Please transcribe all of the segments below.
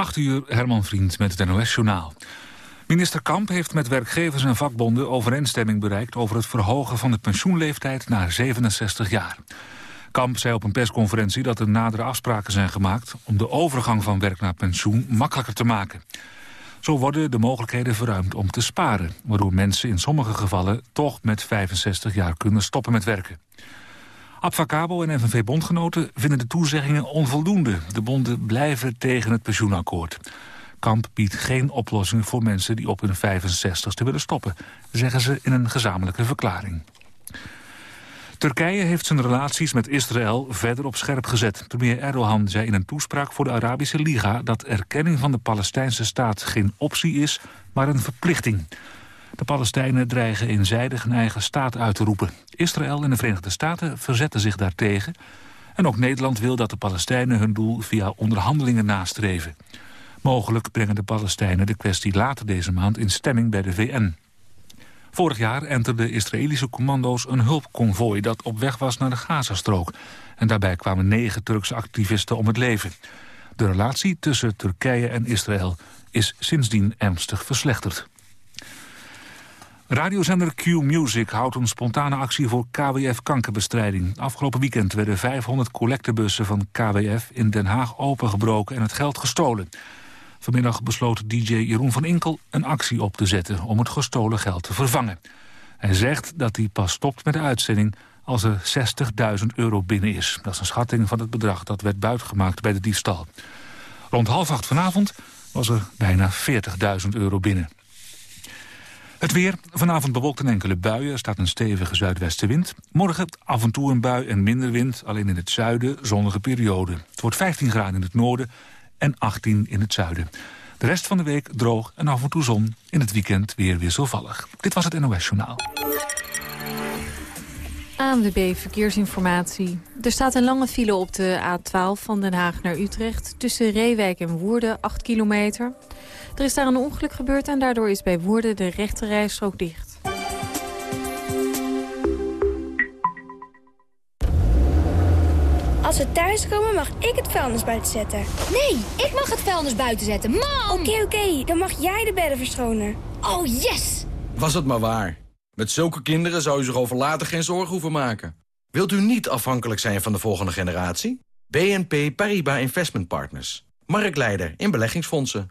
8 uur, Herman Vriend met het NOS-journaal. Minister Kamp heeft met werkgevers en vakbonden overeenstemming bereikt... over het verhogen van de pensioenleeftijd naar 67 jaar. Kamp zei op een persconferentie dat er nadere afspraken zijn gemaakt... om de overgang van werk naar pensioen makkelijker te maken. Zo worden de mogelijkheden verruimd om te sparen... waardoor mensen in sommige gevallen toch met 65 jaar kunnen stoppen met werken. Abfacabo en FNV-bondgenoten vinden de toezeggingen onvoldoende. De bonden blijven tegen het pensioenakkoord. Kamp biedt geen oplossing voor mensen die op hun 65ste willen stoppen, zeggen ze in een gezamenlijke verklaring. Turkije heeft zijn relaties met Israël verder op scherp gezet. Premier Erdogan zei in een toespraak voor de Arabische Liga... dat erkenning van de Palestijnse staat geen optie is, maar een verplichting. De Palestijnen dreigen eenzijdig een eigen staat uit te roepen. Israël en de Verenigde Staten verzetten zich daartegen. En ook Nederland wil dat de Palestijnen hun doel via onderhandelingen nastreven. Mogelijk brengen de Palestijnen de kwestie later deze maand in stemming bij de VN. Vorig jaar enterden Israëlische commando's een hulpconvooi dat op weg was naar de Gazastrook. En daarbij kwamen negen Turkse activisten om het leven. De relatie tussen Turkije en Israël is sindsdien ernstig verslechterd. Radiozender Q-Music houdt een spontane actie voor KWF-kankerbestrijding. Afgelopen weekend werden 500 collectebussen van KWF in Den Haag opengebroken en het geld gestolen. Vanmiddag besloot DJ Jeroen van Inkel een actie op te zetten om het gestolen geld te vervangen. Hij zegt dat hij pas stopt met de uitzending als er 60.000 euro binnen is. Dat is een schatting van het bedrag dat werd buitgemaakt bij de diefstal. Rond half acht vanavond was er bijna 40.000 euro binnen. Het weer. Vanavond bewolkt een enkele buien. Er staat een stevige zuidwestenwind. Morgen af en toe een bui en minder wind. Alleen in het zuiden zonnige periode. Het wordt 15 graden in het noorden en 18 in het zuiden. De rest van de week droog en af en toe zon. In het weekend weer wisselvallig. Dit was het NOS Journaal. ANWB Verkeersinformatie. Er staat een lange file op de A12 van Den Haag naar Utrecht... tussen Reewijk en Woerden, 8 kilometer. Er is daar een ongeluk gebeurd en daardoor is bij Woerden de rechte rijstrook dicht. Als we thuiskomen mag ik het vuilnis buiten zetten. Nee, ik mag het vuilnis buiten zetten. Mam! Oké, oké, dan mag jij de bedden verschonen. Oh, yes! Was het maar waar. Met zulke kinderen zou u zich over later geen zorgen hoeven maken. Wilt u niet afhankelijk zijn van de volgende generatie? BNP Paribas Investment Partners. Marktleider in beleggingsfondsen.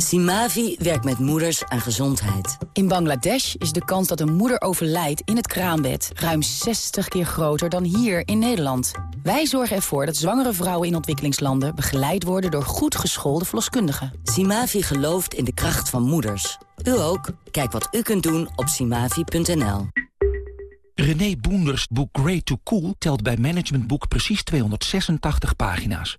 Simavi werkt met moeders aan gezondheid. In Bangladesh is de kans dat een moeder overlijdt in het kraambed... ruim 60 keer groter dan hier in Nederland. Wij zorgen ervoor dat zwangere vrouwen in ontwikkelingslanden... begeleid worden door goed geschoolde verloskundigen. Simavi gelooft in de kracht van moeders. U ook? Kijk wat u kunt doen op simavi.nl. René Boenders boek Great to Cool telt bij Management Boek precies 286 pagina's.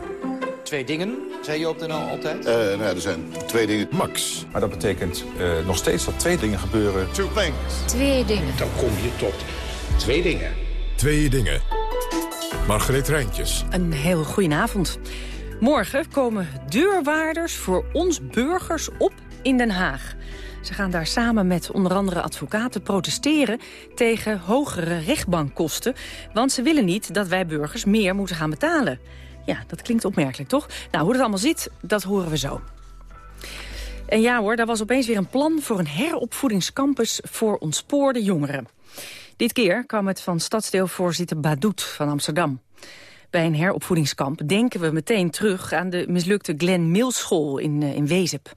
Twee dingen, zei je op de NL altijd? Uh, nou, er zijn twee dingen. Max. Maar dat betekent uh, nog steeds dat twee dingen gebeuren. Two things. Twee dingen. Dan kom je tot twee dingen. Twee dingen. Margreet Rijntjes. Een heel goedenavond. Morgen komen deurwaarders voor ons burgers op in Den Haag. Ze gaan daar samen met onder andere advocaten protesteren tegen hogere rechtbankkosten. Want ze willen niet dat wij burgers meer moeten gaan betalen. Ja, dat klinkt opmerkelijk, toch? Nou, hoe dat allemaal zit, dat horen we zo. En ja hoor, daar was opeens weer een plan voor een heropvoedingscampus voor ontspoorde jongeren. Dit keer kwam het van stadsdeelvoorzitter Badoet van Amsterdam. Bij een heropvoedingskamp denken we meteen terug aan de mislukte Glen Mills School in, uh, in Wezep.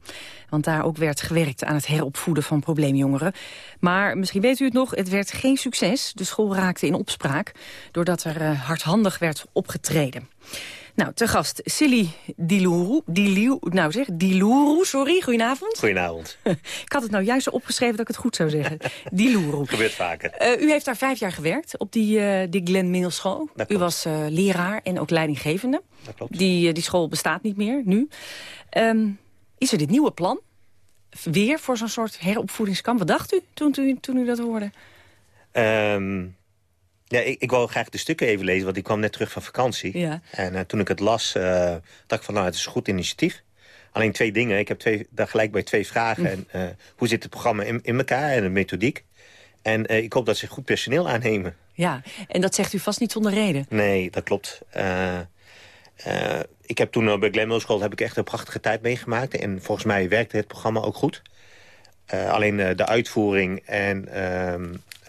Want daar ook werd gewerkt aan het heropvoeden van probleemjongeren. Maar misschien weet u het nog, het werd geen succes. De school raakte in opspraak doordat er uh, hardhandig werd opgetreden. Nou, te gast Silly Dilourou. Dilou, nou zeg, Dilourou, sorry, goedenavond. Goedenavond. ik had het nou juist zo opgeschreven dat ik het goed zou zeggen. Dilourou. Gebeurt vaker. Uh, u heeft daar vijf jaar gewerkt op die, uh, die Glen Middle School. U was uh, leraar en ook leidinggevende. Dat klopt. Die, die school bestaat niet meer, nu. Um, is er dit nieuwe plan? Weer voor zo'n soort heropvoedingskamp? Wat dacht u toen, u toen u dat hoorde? Um... Ja, ik, ik wou graag de stukken even lezen, want ik kwam net terug van vakantie. Ja. En uh, toen ik het las, uh, dacht ik van, nou, het is een goed initiatief. Alleen twee dingen. Ik heb twee, daar gelijk bij twee vragen. Hm. En, uh, hoe zit het programma in, in elkaar en de methodiek? En ik hoop dat ze goed personeel aannemen. Ja, en dat zegt u vast niet zonder reden. Nee, dat klopt. ik heb toen bij Glenmore School heb ik echt een prachtige tijd meegemaakt. En volgens mij werkte het programma ook goed. Alleen de uitvoering en ehm,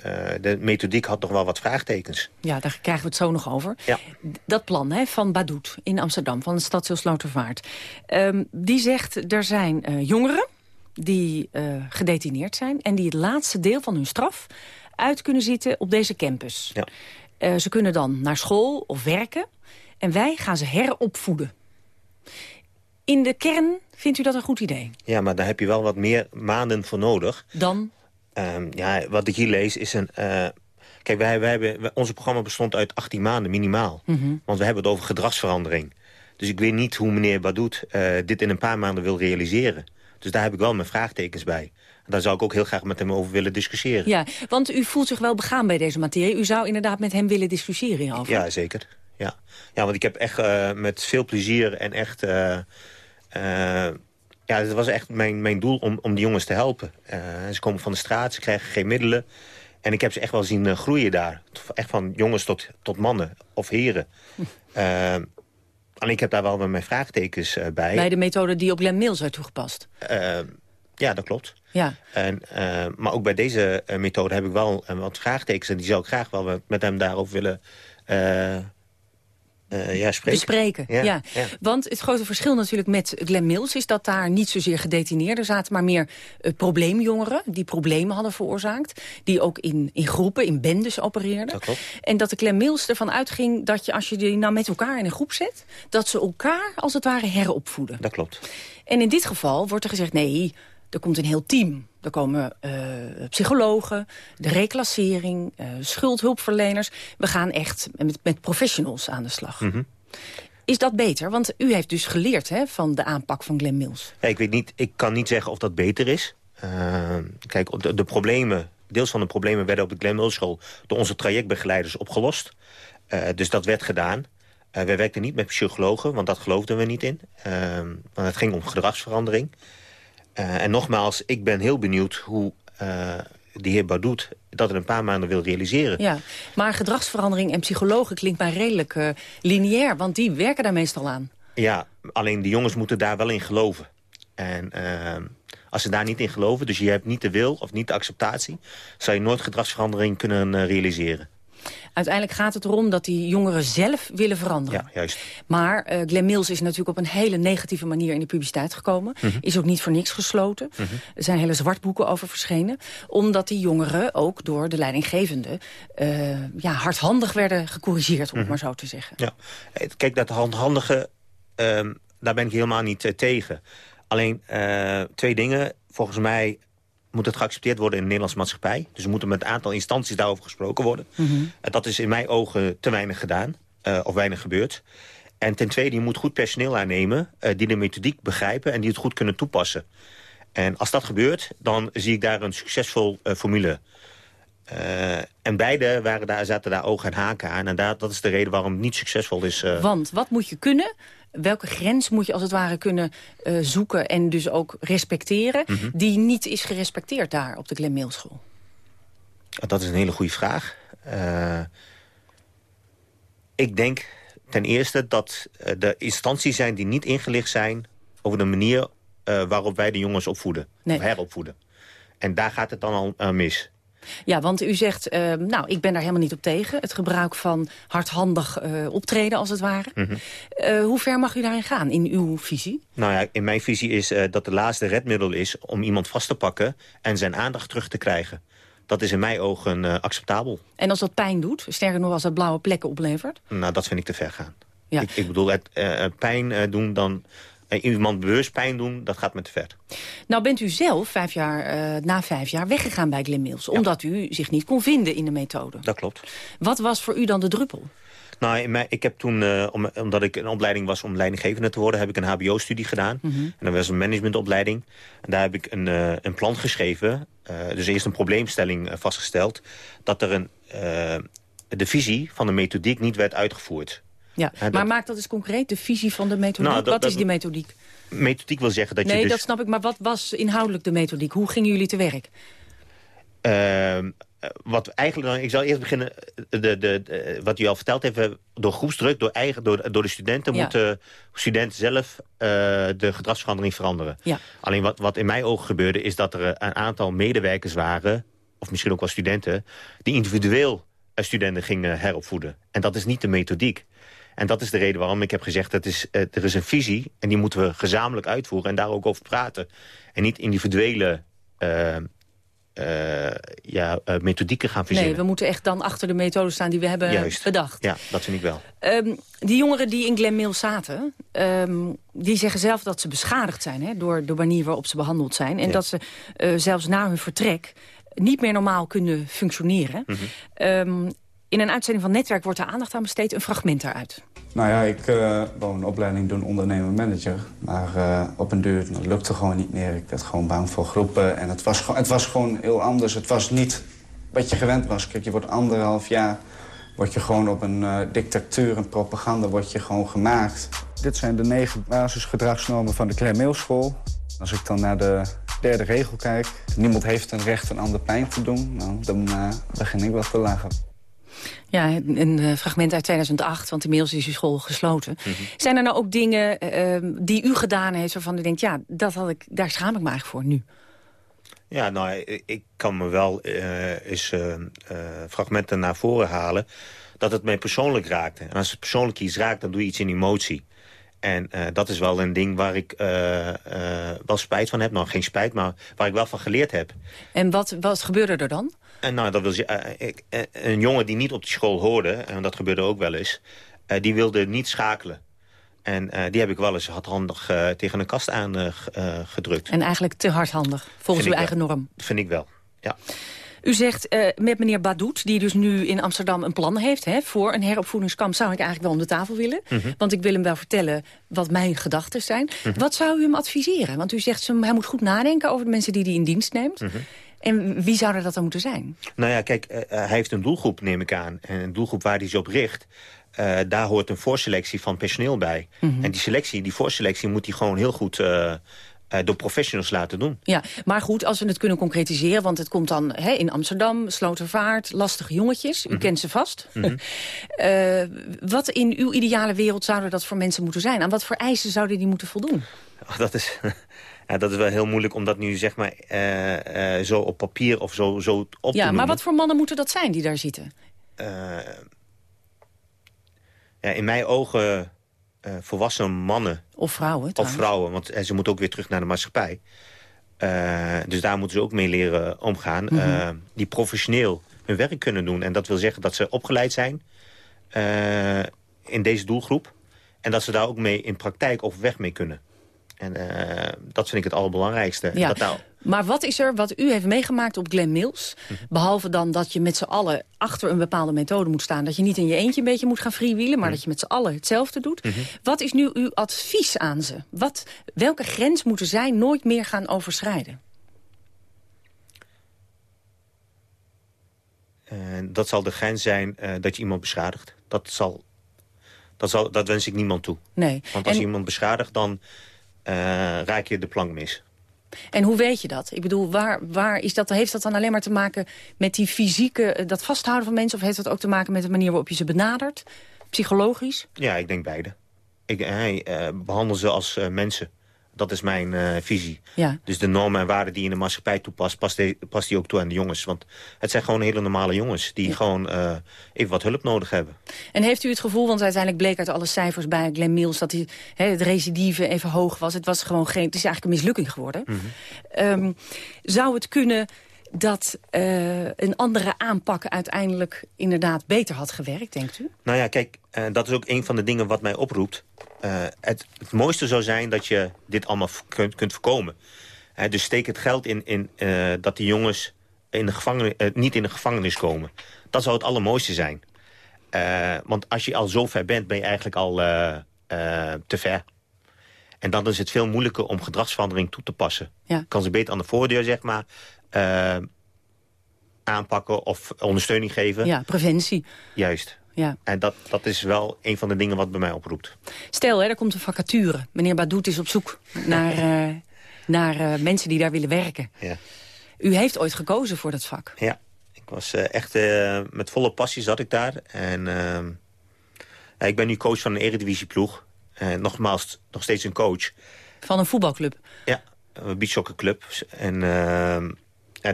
uh, de methodiek had nog wel wat vraagtekens. Ja, daar krijgen we het zo nog over. Ja. Dat plan hè, van Badoet in Amsterdam, van de stadsdeel Slotervaart. Um, die zegt, er zijn jongeren die gedetineerd zijn... en die het laatste deel van hun straf uit kunnen zitten op deze campus. Ja. ze kunnen dan naar school of werken. En wij gaan ze heropvoeden. In de kern vindt u dat een goed idee? Ja, maar daar heb je wel wat meer maanden voor nodig. Dan? Um, ja, wat ik hier lees is een... Uh, kijk, wij, wij hebben, onze programma bestond uit 18 maanden minimaal. Mm -hmm. Want we hebben het over gedragsverandering. Dus ik weet niet hoe meneer Badoet uh, dit in een paar maanden wil realiseren. Dus daar heb ik wel mijn vraagtekens bij. En daar zou ik ook heel graag met hem over willen discussiëren. Ja, want u voelt zich wel begaan bij deze materie. U zou inderdaad met hem willen discussiëren hierover. Ja, zeker. Ja, ja want ik heb echt uh, met veel plezier en echt... ja, het was echt mijn, mijn doel om, om die jongens te helpen. Uh, ze komen van de straat, ze krijgen geen middelen. En ik heb ze echt wel zien uh, groeien daar. Echt van jongens tot, tot mannen of heren. En ik heb daar wel mijn vraagtekens uh, bij. Bij de methode die op Glenn Mills werd toegepast? ja, dat klopt. Ja. En, maar ook bij deze methode heb ik wel wat vraagtekens. En die zou ik graag wel met hem daarover willen... Uh, ja, spreken. Bespreken, ja, ja. ja. Want het grote verschil natuurlijk met Glenn Mills... is dat daar niet zozeer gedetineerden zaten... maar meer uh, probleemjongeren die problemen hadden veroorzaakt. Die ook in, in groepen, in bendes opereerden. Dat klopt. En dat de Glenn Mills ervan uitging dat je als je die nou met elkaar in een groep zet... dat ze elkaar als het ware heropvoeden. Dat klopt. En in dit geval wordt er gezegd... nee, er komt een heel team. Er komen uh, psychologen, de reclassering, uh, schuldhulpverleners. We gaan echt met, met professionals aan de slag. Mm -hmm. Is dat beter? Want u heeft dus geleerd hè, van de aanpak van Glenn Mills. Ja, ik, weet niet, ik kan niet zeggen of dat beter is. Uh, kijk, de, de, problemen, deels van de problemen werden op de Glenn Mills school... door onze trajectbegeleiders opgelost. Dus dat werd gedaan. Wij werkten niet met psychologen, want dat geloofden we niet in. want het ging om gedragsverandering. Uh, en nogmaals, ik ben heel benieuwd hoe uh, de heer Badoet dat in een paar maanden wil realiseren. Ja, maar gedragsverandering en psychologen klinkt mij redelijk uh, lineair, want die werken daar meestal aan. Ja, alleen de jongens moeten daar wel in geloven. En als ze daar niet in geloven, dus je hebt niet de wil of niet de acceptatie... zou je nooit gedragsverandering kunnen realiseren. Uiteindelijk gaat het erom dat die jongeren zelf willen veranderen. Ja, juist. Maar uh, Glenn Mills is natuurlijk op een hele negatieve manier in de publiciteit gekomen. Mhm. Mm -hmm. Is ook niet voor niks gesloten. Mm -hmm. Er zijn hele zwartboeken over verschenen. Omdat die jongeren ook door de leidinggevende uh, ja, hardhandig werden gecorrigeerd, om Mhm. mm -hmm. maar zo te zeggen. Ja. Kijk, dat handhandige, uh, daar ben ik helemaal niet uh, tegen. Alleen twee dingen. Volgens mij moet het geaccepteerd worden in de Nederlandse maatschappij. Dus er moet met een aantal instanties daarover gesproken worden. Mm -hmm. dat is in mijn ogen te weinig gedaan. Uh, of weinig gebeurd. En ten tweede, je moet goed personeel aannemen... Uh, die de methodiek begrijpen en die het goed kunnen toepassen. En als dat gebeurt, dan zie ik daar een succesvol uh, formule. en beide waren daar, zaten daar ogen en haken aan. En daar, dat is de reden waarom het niet succesvol is. eh. Want wat moet je kunnen welke grens moet je als het ware kunnen uh, zoeken... en dus ook respecteren, Mhm. mm -hmm. die niet is gerespecteerd daar op de Glen Mills School? Dat is een hele goede vraag. Uh, ik denk ten eerste dat uh, er instanties zijn die niet ingelicht zijn... over de manier uh, waarop wij de jongens opvoeden. Nee. Of heropvoeden. En daar gaat het dan al mis. Ja, want u zegt, uh, nou, ik ben daar helemaal niet op tegen. Het gebruik van hardhandig uh, optreden, als het ware. Mm -hmm. uh, hoe ver mag u daarin gaan, in uw visie? Nou ja, in mijn visie is dat de laatste redmiddel is... om iemand vast te pakken en zijn aandacht terug te krijgen. Dat is in mijn ogen acceptabel. En als dat pijn doet, sterker nog als dat blauwe plekken oplevert? Nou, dat vind ik te ver gaan. Ja. Ik, ik bedoel, het, pijn doen dan iemand bewust pijn doen, dat gaat met te ver. Nou bent u zelf vijf jaar, uh, na vijf jaar weggegaan bij Glenn Mills... omdat u zich niet kon vinden in de methode. Dat klopt. Wat was voor u dan de druppel? Nou, ik heb toen, uh, om, omdat ik een opleiding was om leidinggevende te worden... heb ik een hbo-studie gedaan. Mm -hmm. En dat was een managementopleiding. En daar heb ik een, uh, een plan geschreven. dus eerst een probleemstelling vastgesteld... dat er een, de visie van de methodiek niet werd uitgevoerd. Ja, maar maak dat eens concreet, de visie van de methodiek. Nou, wat is die methodiek? Methodiek wil zeggen dat nee, je Nee, dus... dat snap ik, maar wat was inhoudelijk de methodiek? Hoe gingen jullie te werk? Uh, wat eigenlijk dan, ik zal eerst beginnen, de, de, de, wat u al verteld heeft, door groepsdruk, door, eigen, door, door de studenten, ja. moeten studenten zelf uh, de gedragsverandering veranderen. Ja. Alleen wat, wat in mijn ogen gebeurde, is dat er een aantal medewerkers waren, of misschien ook wel studenten, die individueel studenten gingen heropvoeden. En dat is niet de methodiek. En dat is de reden waarom ik heb gezegd... Dat is, uh, er is een visie en die moeten we gezamenlijk uitvoeren... en daar ook over praten. En niet individuele uh, uh, ja, methodieken gaan verzinnen. Nee, we moeten echt dan achter de methode staan die we hebben Juist. bedacht. Ja, dat vind ik wel. Um, die jongeren die in Glen Mills zaten... Um, die zeggen zelf dat ze beschadigd zijn... Hè, door de manier waarop ze behandeld zijn. En ja. dat ze zelfs na hun vertrek niet meer normaal kunnen functioneren. Mm -hmm. um, in een uitzending van Netwerk wordt er aandacht aan besteed. Een fragment daaruit. Nou ja, ik uh, wou een opleiding doen ondernemer-manager. Maar uh, op een duur dat lukte gewoon niet meer. Ik werd gewoon bang voor groepen. En het was, het was gewoon heel anders. Het was niet wat je gewend was. Kijk, je wordt anderhalf jaar... word je gewoon op een uh, dictatuur en propaganda word je gewoon gemaakt. Dit zijn de negen basisgedragsnormen van de Klein Als ik dan naar de derde regel kijk... niemand heeft een recht een ander pijn te doen. Nou, dan begin ik wel te lachen. Ja, een uh, fragment uit 2008, want inmiddels is uw school gesloten. Mm -hmm. Zijn er nou ook dingen uh, die u gedaan heeft waarvan u denkt... ja, dat had ik, daar schaam ik me eigenlijk voor nu? Ja, nou, ik kan me wel uh, eens fragmenten naar voren halen... dat het mij persoonlijk raakte. En als het persoonlijk iets raakt, dan doe je iets in emotie. En uh, dat is wel een ding waar ik uh, uh, wel spijt van heb. Nou, geen spijt, maar waar ik wel van geleerd heb. En wat, wat gebeurde er dan? En nou, dat wil zeggen, een jongen die niet op die school hoorde, en dat gebeurde ook wel eens, die wilde niet schakelen. En die heb ik wel eens hardhandig tegen een kast aangedrukt. en eigenlijk te hardhandig, volgens Vind uw eigen wel. norm? Vind ik wel, ja. U zegt uh, met meneer Badoet, die dus nu in Amsterdam een plan heeft... Hè, voor een heropvoedingskamp, zou ik eigenlijk wel om de tafel willen. Mm -hmm. Want ik wil hem wel vertellen wat mijn gedachten zijn. Mm -hmm. Wat zou u hem adviseren? Want u zegt, hij moet goed nadenken over de mensen die hij in dienst neemt. Mm -hmm. En wie zou er dat dan moeten zijn? Nou ja, kijk, uh, hij heeft een doelgroep, neem ik aan. En een doelgroep waar hij zich op richt... Uh, daar hoort een voorselectie van personeel bij. En die selectie, die voorselectie moet hij gewoon heel goed... Uh, door professionals laten doen. Ja, maar goed, als we het kunnen concretiseren... want het komt dan hè, in Amsterdam, Slotervaart, lastige jongetjes. U mm -hmm. kent ze vast. Mm -hmm. uh, wat in uw ideale wereld zouden dat voor mensen moeten zijn? Aan wat voor eisen zouden die moeten voldoen? Oh, dat is... Ja, dat is wel heel moeilijk om dat nu zeg maar uh, zo op papier of zo, zo op ja, te noemen. maar wat voor mannen moeten dat zijn die daar zitten? ja, in mijn ogen volwassen mannen. Of vrouwen. Of vrouwen, want ze moeten ook weer terug naar de maatschappij. Dus daar moeten ze ook mee leren omgaan. Mm -hmm. uh, die professioneel hun werk kunnen doen. En dat wil zeggen dat ze opgeleid zijn in deze doelgroep. En dat ze daar ook mee in praktijk overweg mee kunnen. En dat vind ik het allerbelangrijkste. Ja. Dat nou, maar wat is er wat u heeft meegemaakt op Glen Mills? Mm -hmm. Behalve dan dat je met z'n allen achter een bepaalde methode moet staan. Dat je niet in je eentje een beetje moet gaan freewheelen. Maar mm -hmm. dat je met z'n allen hetzelfde doet. Mm -hmm. Wat is nu uw advies aan ze? Wat, welke grens moeten zij nooit meer gaan overschrijden? Uh, dat zal de grens zijn uh, dat je iemand beschadigt. Dat, zal, dat, zal, dat wens ik niemand toe. Nee. Want als en... je iemand beschadigt, dan raak je de plank mis. En hoe weet je dat? Ik bedoel, waar, waar is dat, heeft dat dan alleen maar te maken met die fysieke, dat vasthouden van mensen? Of heeft dat ook te maken met de manier waarop je ze benadert? Psychologisch? Ja, ik denk beide. Ik, hij uh, behandel ze als mensen. Dat is mijn uh, visie. Ja. Dus de normen en waarden die je in de maatschappij toepast... past, die, past die ook toe aan de jongens. Want het zijn gewoon hele normale jongens... die gewoon uh, even wat hulp nodig hebben. En heeft u het gevoel, want uiteindelijk bleek uit alle cijfers bij Glenn Mills... dat die, he, het recidive even hoog was. Het was gewoon geen... Het is eigenlijk een mislukking geworden. Mm -hmm. um, zou het kunnen dat uh, een andere aanpak uiteindelijk inderdaad beter had gewerkt, denkt u? Nou ja, kijk, uh, dat is ook een van de dingen wat mij oproept. Uh, het, het, mooiste zou zijn dat je dit allemaal kunt, kunt voorkomen. dus steek het geld in, in dat die jongens in de gevangenis, niet in de gevangenis komen. Dat zou het allermooiste zijn. want als je al zo ver bent, ben je eigenlijk al te ver. En dan is het veel moeilijker om gedragsverandering toe te passen. Ja. Kan ze beter aan de voordeur, zeg maar, uh, aanpakken of ondersteuning geven. Ja, preventie. Juist. Ja. En dat, dat is wel een van de dingen wat bij mij oproept. Stel, hè, er komt een vacature. Meneer Badoet is op zoek naar, uh, naar uh, mensen die daar willen werken. Ja. U heeft ooit gekozen voor dat vak. Ja, ik was echt met volle passie zat ik daar. En ik ben nu coach van een eredivisieploeg. En nogmaals, nog steeds een coach. Van een voetbalclub? Ja, een beachsoccerclub. En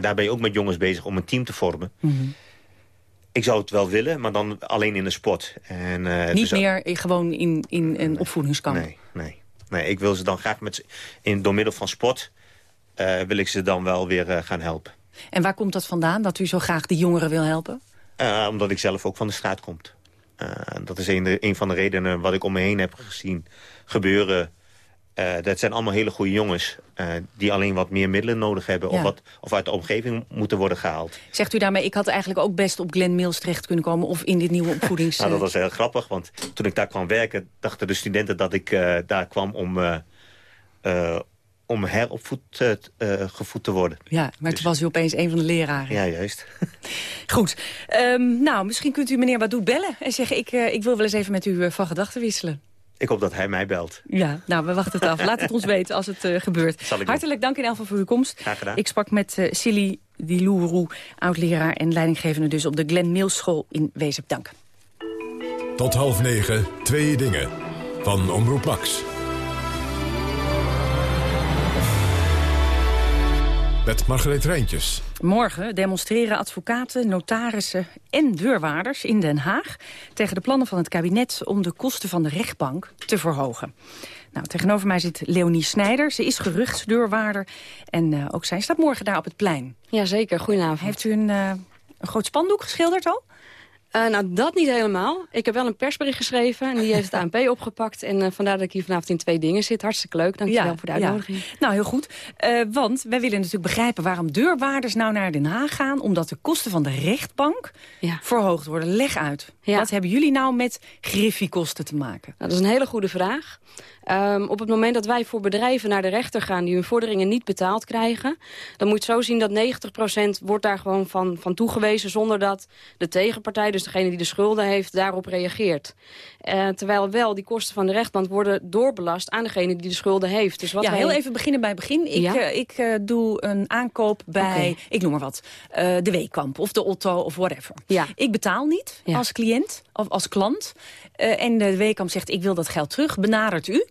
daar ben je ook met jongens bezig om een team te vormen. Mm -hmm. Ik zou het wel willen, maar dan alleen in de sport. En, uh, Niet dus meer gewoon in, in een opvoedingskamp? Nee, nee, nee. Ik wil ze dan graag met, in, door middel van sport... Uh, wil ik ze dan wel weer uh, gaan helpen. En waar komt dat vandaan, dat u zo graag die jongeren wil helpen? omdat ik zelf ook van de straat kom. dat is een, een van de redenen wat ik om me heen heb gezien gebeuren... Uh, dat zijn allemaal hele goede jongens uh, die alleen wat meer middelen nodig hebben... Ja. Of, wat, of uit de omgeving moeten worden gehaald. Zegt u daarmee, ik had eigenlijk ook best op Glenn Mills terecht kunnen komen... of in dit nieuwe opvoedings... nou, dat was heel grappig, want toen ik daar kwam werken... dachten de studenten dat ik uh, daar kwam om, om heropvoed gevoed te worden. Ja, maar dus, toen was u opeens een van de leraren. Ja, juist. Goed. Um, nou, misschien kunt u meneer Badoet bellen en zeggen... ik, ik wil wel eens even met u van gedachten wisselen. Ik hoop dat hij mij belt. Ja, nou, we wachten het af. Laat het ons weten als het uh, gebeurt. Hartelijk dank in elk geval voor uw komst. Graag gedaan. Ik sprak met uh, Silly Dilourou, oud-leraar en leidinggevende dus op de Glenn Mills School in Wezep. Dank. Tot half negen, twee dingen. Van Omroep Max. Met Margreet Rijntjes. Morgen demonstreren advocaten, notarissen en deurwaarders in Den Haag... tegen de plannen van het kabinet om de kosten van de rechtbank te verhogen. Nou, tegenover mij zit Leonie Snijder. Ze is geruchtsdeurwaarder en uh, ook zij staat morgen daar op het plein. Jazeker, goedenavond. Heeft u een, uh, een groot spandoek geschilderd al? Uh, nou, dat niet helemaal. Ik heb wel een persbericht geschreven en die heeft het ANP opgepakt. En uh, vandaar dat ik hier vanavond in twee dingen zit. Hartstikke leuk, dankjewel ja, voor de uitnodiging. Ja. Nou, heel goed. Uh, want wij willen natuurlijk begrijpen waarom deurwaarders nou naar Den Haag gaan. Omdat de kosten van de rechtbank ja. verhoogd worden. Leg uit. Wat hebben jullie nou met griffiekosten te maken? Nou, dat is een hele goede vraag. Um, op het moment dat wij voor bedrijven naar de rechter gaan... die hun vorderingen niet betaald krijgen... dan moet je zo zien dat 90% wordt daar gewoon van, van toegewezen... zonder dat de tegenpartij, dus degene die de schulden heeft, daarop reageert. Uh, terwijl wel die kosten van de rechtbank worden doorbelast... aan degene die de schulden heeft. Dus wat ja, wij... heel even beginnen bij begin. Ik, Ja? uh, ik uh, doe een aankoop bij, ik noem maar wat... de Weekamp of de Otto of whatever. Ja. Ik betaal niet Ja. als cliënt of als klant. Uh, en de Weekamp zegt, ik wil dat geld terug. Benadert u.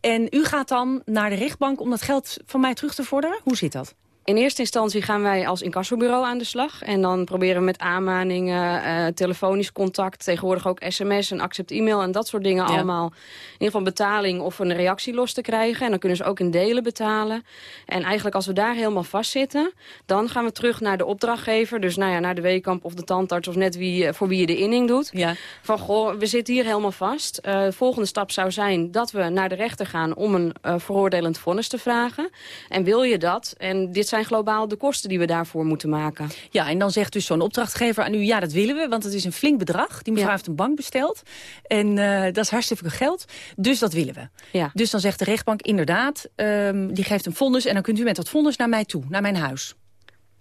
En u gaat dan naar de rechtbank om dat geld van mij terug te vorderen? Hoe zit dat? In eerste instantie gaan wij als incassobureau aan de slag. En dan proberen we met aanmaningen, eh, telefonisch contact... tegenwoordig ook sms en accept-e-mail en dat soort dingen Ja. allemaal... in ieder geval betaling of een reactie los te krijgen. En dan kunnen ze ook in delen betalen. En eigenlijk als we daar helemaal vastzitten... dan gaan we terug naar de opdrachtgever. Dus nou ja, naar de weekamp of de tandarts of net wie, eh, voor wie je de inning doet. Ja. Van, goh, we zitten hier helemaal vast. Eh, de volgende stap zou zijn dat we naar de rechter gaan... om een veroordelend vonnis te vragen. En wil je dat? En dit zijn globaal de kosten die we daarvoor moeten maken. Ja, en dan zegt dus zo'n opdrachtgever aan u... ja, dat willen we, want het is een flink bedrag. Die mevrouw Ja. heeft een bank besteld. En eh, dat is hartstikke veel geld. Dus dat willen we. Ja. Dus dan zegt de rechtbank inderdaad... ehm, die geeft een vonnis en dan kunt u met dat vonnis naar mij toe, naar mijn huis.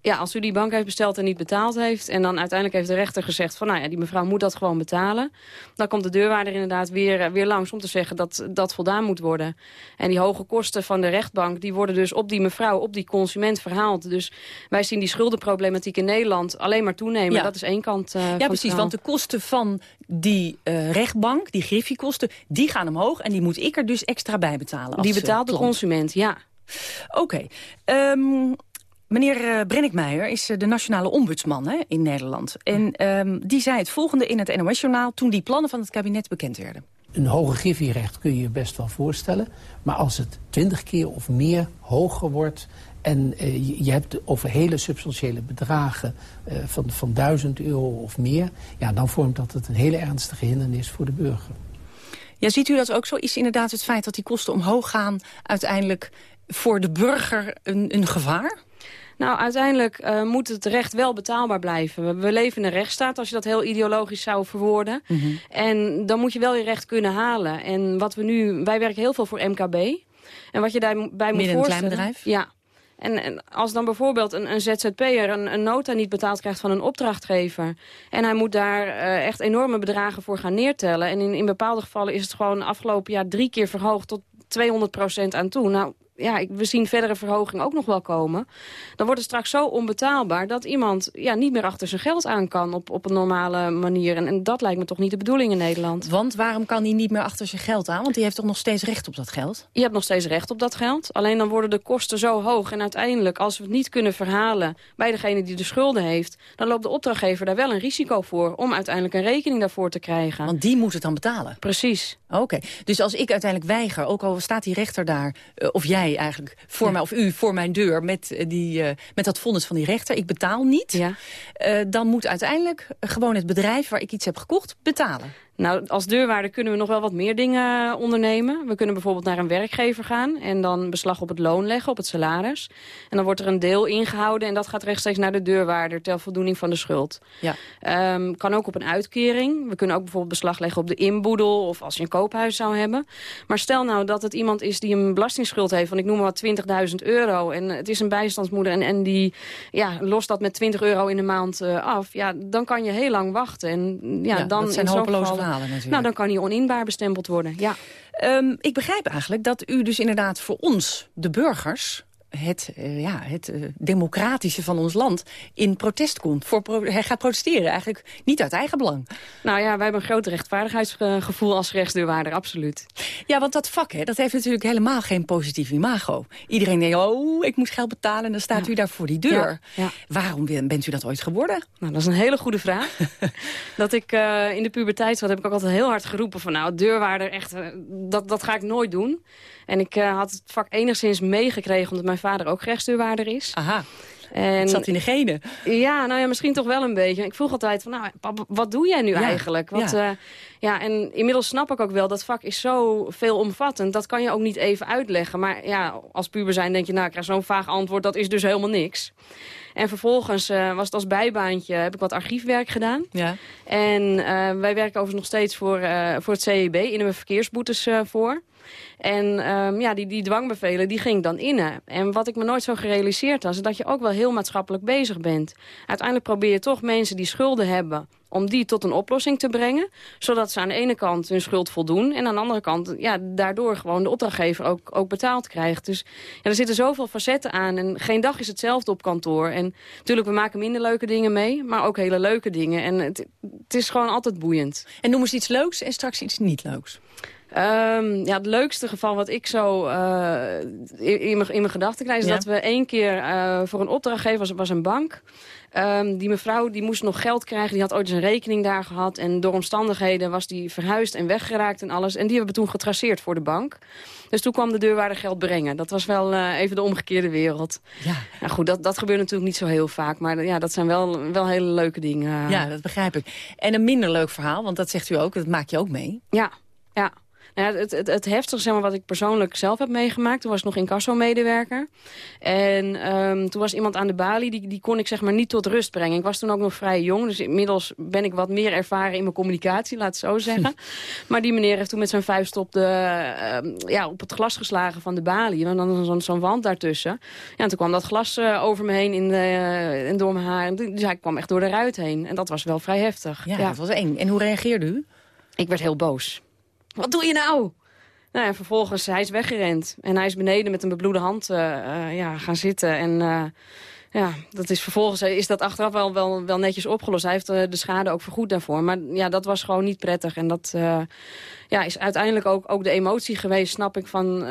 Ja, als u die bank heeft besteld en niet betaald heeft... en dan uiteindelijk heeft de rechter gezegd van... nou ja, die mevrouw moet dat gewoon betalen... dan komt de deurwaarder inderdaad weer, eh, weer langs om te zeggen dat dat voldaan moet worden. En die hoge kosten van de rechtbank... die worden dus op die mevrouw, op die consument verhaald. Dus wij zien die schuldenproblematiek in Nederland alleen maar toenemen. Ja. Dat is één kant uh, Ja, precies, want de kosten van die uh, rechtbank, die griffiekosten... die gaan omhoog en die moet ik er dus extra bij betalen. Die betaalt de consument, ja. Oké. Okay. Um, Meneer Brennickmeijer is de nationale ombudsman hè, in Nederland. En um, die zei het volgende in het NOS-journaal... toen die plannen van het kabinet bekend werden. Een hoger griffierecht kun je je best wel voorstellen. Maar als het twintig keer of meer hoger wordt... en uh, je, hebt over hele substantiële bedragen uh, van, van 1000 euro of meer... Ja, dan vormt dat het een hele ernstige hindernis voor de burger. Ja, ziet u dat ook zo? Is inderdaad het feit dat die kosten omhoog gaan... uiteindelijk voor de burger een, een gevaar? Nou, uiteindelijk uh, moet het recht wel betaalbaar blijven. We, we, leven in een rechtsstaat, als je dat heel ideologisch zou verwoorden. Mm -hmm. En dan moet je wel je recht kunnen halen. En wat we nu, wij werken heel veel voor MKB. En wat je daarbij moet Midden voorstellen... een klein bedrijf? Ja. En, en als dan bijvoorbeeld een, een ZZP'er een, een nota niet betaald krijgt van een opdrachtgever... en hij moet daar uh, echt enorme bedragen voor gaan neertellen... en in, in bepaalde gevallen is het gewoon afgelopen jaar drie keer verhoogd tot 200% aan toe. Nou, ja, we zien verdere verhoging ook nog wel komen. Dan wordt het straks zo onbetaalbaar dat iemand ja, niet meer achter zijn geld aan kan op, op een normale manier. En, en dat lijkt me toch niet de bedoeling in Nederland. Want waarom kan hij niet meer achter zijn geld aan? Want die heeft toch nog steeds recht op dat geld? Je hebt nog steeds recht op dat geld. Alleen dan worden de kosten zo hoog. En uiteindelijk, als we het niet kunnen verhalen bij degene die de schulden heeft... dan loopt de opdrachtgever daar wel een risico voor... om uiteindelijk een rekening daarvoor te krijgen. Want die moet het dan betalen? Precies. Oké, okay. dus als ik uiteindelijk weiger, ook al staat die rechter daar... Uh, of jij eigenlijk voor ja. mij, of u voor mijn deur met, die, uh, met dat vonnis van die rechter. Ik betaal niet. Ja. Uh, dan moet uiteindelijk gewoon het bedrijf waar ik iets heb gekocht betalen. Nou, als deurwaarder kunnen we nog wel wat meer dingen ondernemen. We kunnen bijvoorbeeld naar een werkgever gaan... en dan beslag op het loon leggen, op het salaris. En dan wordt er een deel ingehouden... en dat gaat rechtstreeks naar de deurwaarder... ter voldoening van de schuld. Ja. Um, kan ook op een uitkering. We kunnen ook bijvoorbeeld beslag leggen op de inboedel... of als je een koophuis zou hebben. Maar stel nou dat het iemand is die een belastingsschuld heeft... van ik noem maar wat 20.000 euro... en het is een bijstandsmoeder en, en die ja, lost dat met 20 euro in de maand uh, af... ja, dan kan je heel lang wachten. En ja, ja dan zijn in hopeloze geval, nou, dan kan hij oninbaar bestempeld worden, ja. Um, ik begrijp eigenlijk dat u dus inderdaad voor ons, de burgers het, uh, ja, het uh, democratische van ons land in protest komt. Voor pro hij gaat protesteren, eigenlijk niet uit eigen belang. Nou ja, wij hebben een groot rechtvaardigheidsgevoel als rechtsdeurwaarder, absoluut. Ja, want dat vak, hè, dat heeft natuurlijk helemaal geen positief imago. Iedereen denkt, oh, ik moet geld betalen en dan staat ja. u daar voor die deur. Ja, ja. Waarom bent u dat ooit geworden? Nou, dat is een hele goede vraag. dat ik uh, in de puberteit zat, heb ik ook altijd heel hard geroepen van... nou, deurwaarder, echt, dat, dat ga ik nooit doen. En ik uh, had het vak enigszins meegekregen... omdat mijn vader ook rechtsdeurwaarder is. Aha. En, het zat in de genen. Ja, nou ja, misschien toch wel een beetje. Ik vroeg altijd van, nou, papa, wat doe jij nu ja, eigenlijk? Wat, ja. Uh, ja, en inmiddels snap ik ook wel, dat vak is zo veelomvattend. Dat kan je ook niet even uitleggen. Maar ja, als puber zijn denk je, nou, ik krijg zo'n vaag antwoord. Dat is dus helemaal niks. En vervolgens uh, was het als bijbaantje, heb ik wat archiefwerk gedaan. Ja. En uh, wij werken overigens nog steeds voor, voor het CEB, in we verkeersboetes voor. En um, ja, die, die dwangbevelen, die ging dan innen. En wat ik me nooit zo gerealiseerd had, is dat je ook wel heel maatschappelijk bezig bent. Uiteindelijk probeer je toch mensen die schulden hebben om die tot een oplossing te brengen. Zodat ze aan de ene kant hun schuld voldoen... en aan de andere kant ja, daardoor gewoon de opdrachtgever ook, ook betaald krijgt. Dus ja, er zitten zoveel facetten aan en geen dag is hetzelfde op kantoor. En natuurlijk, we maken minder leuke dingen mee, maar ook hele leuke dingen. En het, het is gewoon altijd boeiend. En noem eens iets leuks en straks iets niet leuks. Um, ja, het leukste geval wat ik zo uh, in, in mijn gedachten krijg... is ja. dat we één keer uh, voor een opdrachtgever, was, was een bank... Um, die mevrouw die moest nog geld krijgen, die had ooit eens een rekening daar gehad... en door omstandigheden was die verhuisd en weggeraakt en alles. En die hebben we toen getraceerd voor de bank. Dus toen kwam de deurwaarder geld brengen. Dat was wel uh, even de omgekeerde wereld. Ja. Nou goed, dat, dat gebeurt natuurlijk niet zo heel vaak. Maar ja, dat zijn wel, wel hele leuke dingen. Ja, dat begrijp ik. En een minder leuk verhaal, want dat zegt u ook, dat maak je ook mee. Ja, ja. Ja, het, het, het heftigste zeg maar, wat ik persoonlijk zelf heb meegemaakt... toen was ik nog incasso-medewerker. En um, toen was iemand aan de balie, die, die kon ik zeg maar niet tot rust brengen. Ik was toen ook nog vrij jong, dus inmiddels ben ik wat meer ervaren in mijn communicatie, laat het zo zeggen. maar die meneer heeft toen met zijn vuist op, de, uh, ja, op het glas geslagen van de balie. En dan zo'n zo wand daartussen. Ja, en toen kwam dat glas uh, over me heen in de, uh, en door mijn haar. Dus hij kwam echt door de ruit heen. En dat was wel vrij heftig. Ja, ja. dat was eng. En hoe reageerde u? Ik werd heel boos. Wat doe je nou? Nou ja, vervolgens, hij is weggerend. En hij is beneden met een bebloede hand uh, uh, ja, gaan zitten. En uh, ja, dat is vervolgens is dat achteraf wel, wel, wel netjes opgelost. Hij heeft de schade ook vergoed daarvoor. Maar ja, dat was gewoon niet prettig. En dat ja, is uiteindelijk ook, ook de emotie geweest, snap ik, van,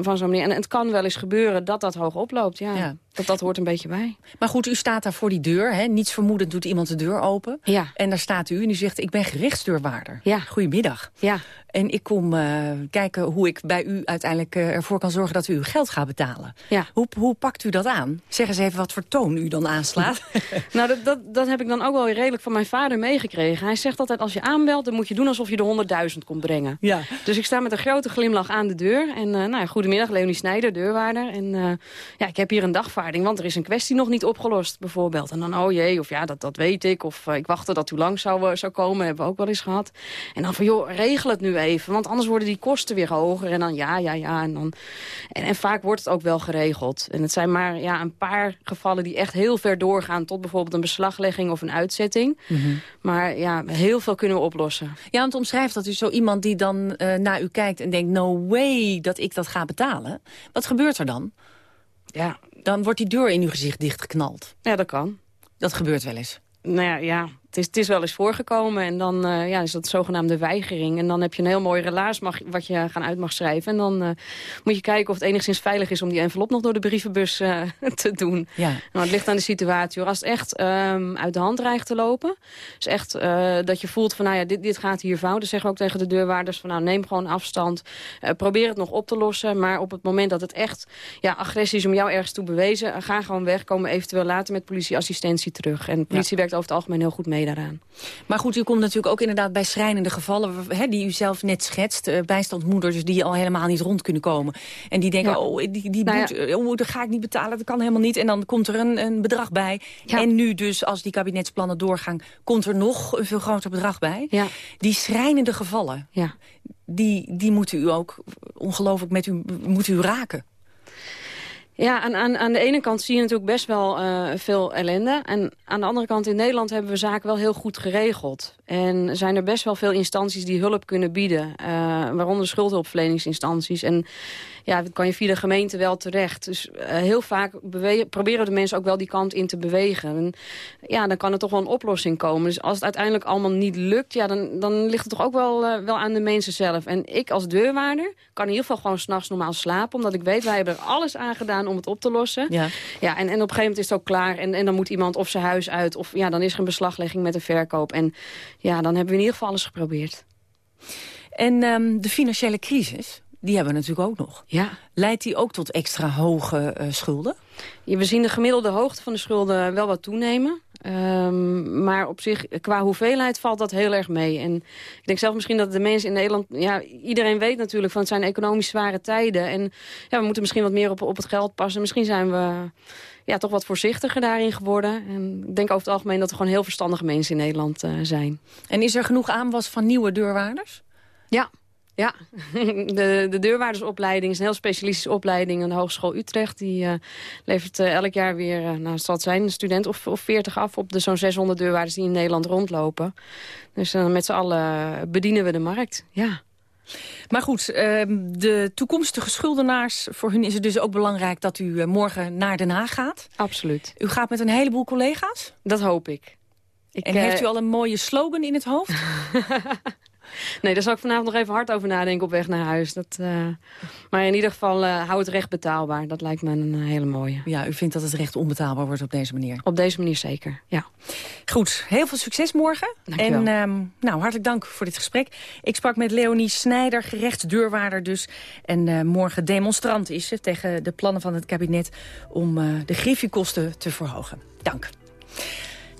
van zo'n meneer. En het kan wel eens gebeuren dat dat hoog oploopt, ja. ja. Dat, dat hoort een beetje bij. Maar goed, u staat daar voor die deur. Hè? Niets vermoedend doet iemand de deur open. Ja. En daar staat u en u zegt, ik ben gerechtsdeurwaarder. Ja. Goedemiddag. Ja. En ik kom uh, kijken hoe ik bij u uiteindelijk uh, ervoor kan zorgen dat u uw geld gaat betalen. Ja. Hoe, hoe pakt u dat aan? Zeg eens even wat voor toon u dan aanslaat. nou, dat, dat, dat heb ik dan ook wel redelijk van mijn vader meegekregen. Hij zegt altijd, als je aanbelt, dan moet je doen alsof je de 100.000 komt brengen. Ja. Dus ik sta met een grote glimlach aan de deur. En uh, nou goedemiddag, Leonie Snijder, deurwaarder. En ja, ik heb hier een want er is een kwestie nog niet opgelost, bijvoorbeeld. En dan, oh jee, of ja, dat, dat weet ik. Of ik wachtte dat u lang zou, zou komen, hebben we ook wel eens gehad. En dan van, joh, regel het nu even, want anders worden die kosten weer hoger. En dan ja, ja, ja. En, dan, en, en, vaak wordt het ook wel geregeld. En het zijn maar ja, een paar gevallen die echt heel ver doorgaan... tot bijvoorbeeld een beslaglegging of een uitzetting. Mm -hmm. Maar ja, heel veel kunnen we oplossen. Ja, want omschrijft dat u zo iemand die dan uh, naar u kijkt en denkt... no way dat ik dat ga betalen. Wat gebeurt er dan? Ja. Dan wordt die deur in uw gezicht dichtgeknald. Ja, dat kan. Dat gebeurt wel eens. Nou ja, ja. Het, is, het is wel eens voorgekomen en dan uh, ja, is dat zogenaamde weigering. En dan heb je een heel mooi relaas mag, wat je gaan uit mag schrijven. En dan uh, moet je kijken of het enigszins veilig is om die envelop nog door de brievenbus uh, te doen. Ja. Nou, het ligt aan de situatie. Als het echt um, uit de hand dreigt te lopen. Dus echt dat je voelt van nou ja, dit, dit gaat hier fout. Dan zeggen we ook tegen de deurwaarders van nou neem gewoon afstand. probeer het nog op te lossen. Maar op het moment dat het echt ja, agressie is om jou ergens toe bewezen. ga gewoon weg. Komen eventueel later met politieassistentie terug. En de politie ja. werkt over het algemeen heel goed mee daaraan. Maar goed, u komt natuurlijk ook inderdaad bij schrijnende gevallen... Hè, die u zelf net schetst, uh, bijstandmoeders die al helemaal niet rond kunnen komen. En die denken, ja. oh, die, die nou boete, ja. oh, dat ga ik niet betalen, dat kan helemaal niet. En dan komt er een, een bedrag bij. Ja. En nu dus, als die kabinetsplannen doorgaan... komt er nog een veel groter bedrag bij. Ja. Die schrijnende gevallen, ja. die, die moeten u ook ongelooflijk met u, moet u raken. Ja, aan, aan, aan de ene kant zie je natuurlijk best wel uh, veel ellende. En aan de andere kant in Nederland hebben we zaken wel heel goed geregeld. En zijn er best wel veel instanties die hulp kunnen bieden. Uh, waaronder schuldhulpverleningsinstanties. En ja, dat kan je via de gemeente wel terecht. Dus uh, heel vaak proberen de mensen ook wel die kant in te bewegen. En ja, dan kan er toch wel een oplossing komen. Dus als het uiteindelijk allemaal niet lukt... Ja, dan, dan ligt het toch ook wel, wel aan de mensen zelf. En ik als deurwaarder kan in ieder geval gewoon s'nachts normaal slapen. Omdat ik weet, wij hebben er alles aan gedaan om het op te lossen. Ja. Ja, en, en op een gegeven moment is het ook klaar. En, en dan moet iemand of zijn huis uit. Of ja, dan is er een beslaglegging met een verkoop. En ja, dan hebben we in ieder geval alles geprobeerd. En um, de financiële crisis, die hebben we natuurlijk ook nog. Ja. Leidt die ook tot extra hoge uh, schulden? Ja, we zien de gemiddelde hoogte van de schulden wel wat toenemen. Um, maar op zich, qua hoeveelheid valt dat heel erg mee. En ik denk zelf misschien dat de mensen in Nederland... Ja, iedereen weet natuurlijk van het zijn economisch zware tijden. En ja, we moeten misschien wat meer op, op het geld passen. Misschien zijn we ja, toch wat voorzichtiger daarin geworden. En ik denk over het algemeen dat er gewoon heel verstandige mensen in Nederland uh, zijn. En is er genoeg aanwas van nieuwe deurwaarders? Ja, ja, de, de deurwaardersopleiding is een heel specialistische opleiding aan de Hogeschool Utrecht. Die uh, levert uh, elk jaar weer, uh, nou het zal het zijn, een student of, of 40 af op de zo'n 600 deurwaarders die in Nederland rondlopen. Dus met z'n allen bedienen we de markt, ja. Maar goed, de toekomstige schuldenaars, voor hun is het dus ook belangrijk dat u morgen naar Den Haag gaat. Absoluut. U gaat met een heleboel collega's? Dat hoop ik. ik en heeft u al een mooie slogan in het hoofd? Nee, daar zal ik vanavond nog even hard over nadenken op weg naar huis. Dat, uh, maar in ieder geval, uh, hou het recht betaalbaar. Dat lijkt me een uh, hele mooie. Ja, u vindt dat het recht onbetaalbaar wordt op deze manier? Op deze manier zeker, ja. Goed, heel veel succes morgen. Dankjewel. En um, nou, hartelijk dank voor dit gesprek. Ik sprak met Leonie Snijder, gerechtsdeurwaarder dus. En morgen demonstrant is ze tegen de plannen van het kabinet... om de griffiekosten te verhogen. Dank.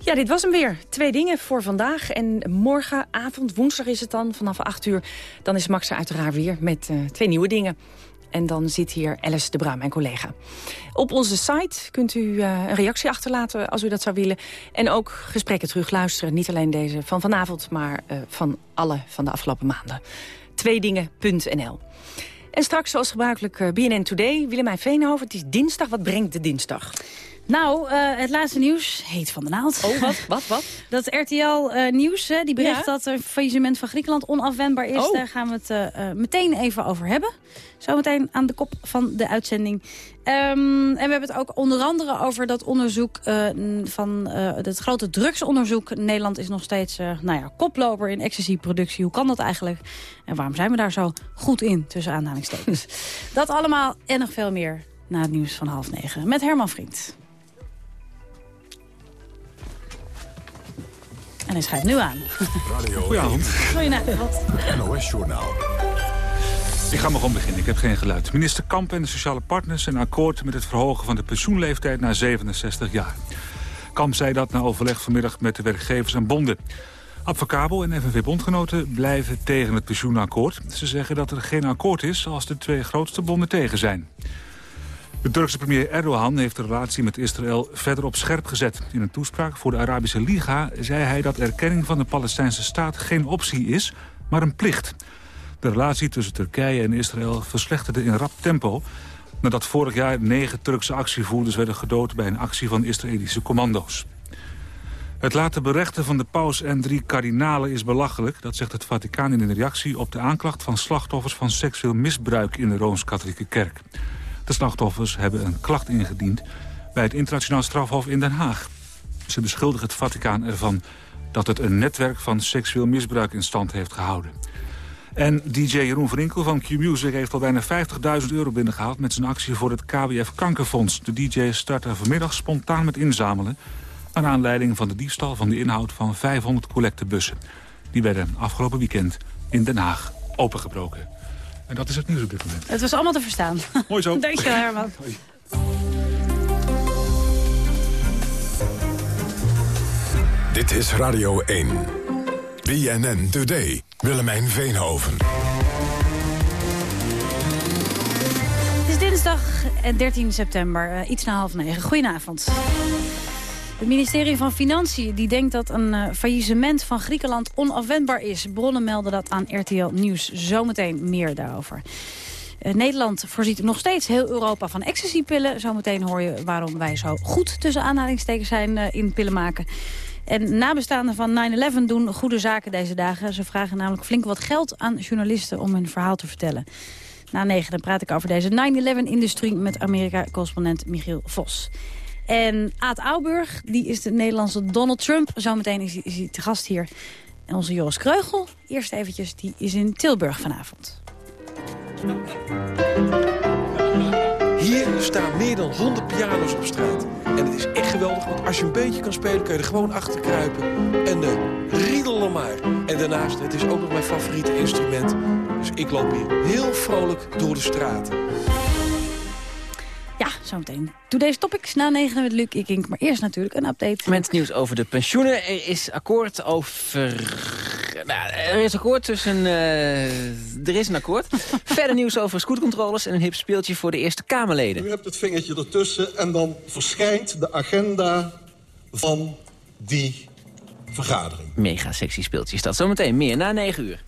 Ja, dit was hem weer. Twee dingen voor vandaag. En morgenavond, woensdag is het dan, vanaf 8 uur... dan is Max er uiteraard weer met uh, twee nieuwe dingen. En dan zit hier Alice de Bruin, mijn collega. Op onze site kunt u uh, een reactie achterlaten als u dat zou willen. En ook gesprekken terugluisteren. Niet alleen deze van vanavond, maar uh, van alle van de afgelopen maanden. Tweedingen.nl En straks, zoals gebruikelijk, BNN Today. Willemijn Veenhoven, het is dinsdag. Wat brengt de dinsdag? Nou, uh, het laatste nieuws heet van de naald. Oh, wat? Wat? wat? dat RTL uh, Nieuws, hè, die bericht ja? dat het faillissement van Griekenland onafwendbaar is. Oh. Daar gaan we het uh, meteen even over hebben. Zometeen aan de kop van de uitzending. Um, en we hebben het ook onder andere over dat onderzoek van het grote drugsonderzoek. Nederland is nog steeds nou ja, koploper in ecstasy-productie. Hoe kan dat eigenlijk? En waarom zijn we daar zo goed in, tussen aanhalingstekens? dat allemaal en nog veel meer na het nieuws van half negen. Met Herman Vriend. En hij schrijft nu aan. Radio Goedenavond. Goedenavond. NOS-journaal. Ik ga maar gewoon beginnen, ik heb geen geluid. Minister Kamp en de sociale partners zijn akkoord met het verhogen van de pensioenleeftijd naar 67 jaar. Kamp zei dat na overleg vanmiddag met de werkgevers en bonden. Advocabo en FNV-bondgenoten blijven tegen het pensioenakkoord. Ze zeggen dat er geen akkoord is als de twee grootste bonden tegen zijn. De Turkse premier Erdogan heeft de relatie met Israël verder op scherp gezet. In een toespraak voor de Arabische Liga zei hij dat erkenning van de Palestijnse staat geen optie is, maar een plicht. De relatie tussen Turkije en Israël verslechterde in rap tempo... nadat vorig jaar negen Turkse actievoerders werden gedood... bij een actie van Israëlische commando's. Het laten berechten van de paus en drie kardinalen is belachelijk. Dat zegt het Vaticaan in een reactie op de aanklacht van slachtoffers... van seksueel misbruik in de Rooms-Katholieke Kerk. De slachtoffers hebben een klacht ingediend bij het internationaal strafhof in Den Haag. Ze beschuldigen het Vaticaan ervan dat het een netwerk van seksueel misbruik in stand heeft gehouden. En DJ Jeroen Verinkel van Q-Music heeft al bijna 50.000 euro binnengehaald... met zijn actie voor het KWF Kankerfonds. De DJ startte vanmiddag spontaan met inzamelen... aan aanleiding van de diefstal van de inhoud van 500 collectebussen. Die werden afgelopen weekend in Den Haag opengebroken. En dat is het nieuws op dit moment. Het was allemaal te verstaan. Mooi zo. Dankjewel, Herman. Hoi. Dit is Radio 1. BNN Today. Willemijn Veenhoven. Het is dinsdag 13 september, uh, iets na half negen. Goedenavond. Het ministerie van Financiën die denkt dat een uh, faillissement van Griekenland onafwendbaar is. Bronnen melden dat aan RTL Nieuws. Zometeen meer daarover. Uh, Nederland voorziet nog steeds heel Europa van ecstasypillen. Zometeen hoor je waarom wij zo goed tussen aanhalingstekens zijn uh, in pillen maken. En nabestaanden van 9-11 doen goede zaken deze dagen. Ze vragen namelijk flink wat geld aan journalisten om hun verhaal te vertellen. Na negen dan praat ik over deze 9-11-industrie met Amerika-correspondent Michiel Vos. En Aad Auburg, die is de Nederlandse Donald Trump. Zometeen is is hij te gast hier. En onze Joris Kreugel, eerst eventjes, die is in Tilburg vanavond. Hier staan meer dan 100 piano's op straat. En het is echt geweldig, want als je een beetje kan spelen... kun je er gewoon achter kruipen en uh, riedelen maar. En daarnaast, het is ook nog mijn favoriete instrument. Dus ik loop hier heel vrolijk door de straten. Ja, zometeen. Doe deze topics na negen met Luc Ikink. Maar eerst natuurlijk een update. Met nieuws over de pensioenen. Er is akkoord over... Nou, er is akkoord tussen... Uh, er is een akkoord. Verder nieuws over scootcontroles en een hip speeltje voor de Eerste Kamerleden. U hebt het vingertje ertussen en dan verschijnt de agenda van die vergadering. Mega sexy speeltje is dat. Zometeen meer na 9 uur.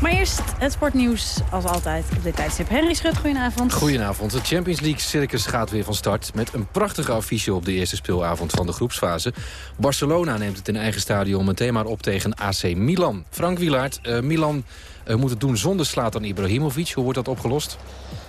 Maar eerst het sportnieuws, als altijd, op dit tijdstip. Henry Schut, goedenavond. Goedenavond. De Champions League Circus gaat weer van start... met een prachtige affiche op de eerste speelavond van de groepsfase. Barcelona neemt het in eigen stadion meteen maar op tegen AC Milan. Frank Wielaert, uh, Milan uh, moet het doen zonder Slatan Ibrahimovic. Hoe wordt dat opgelost?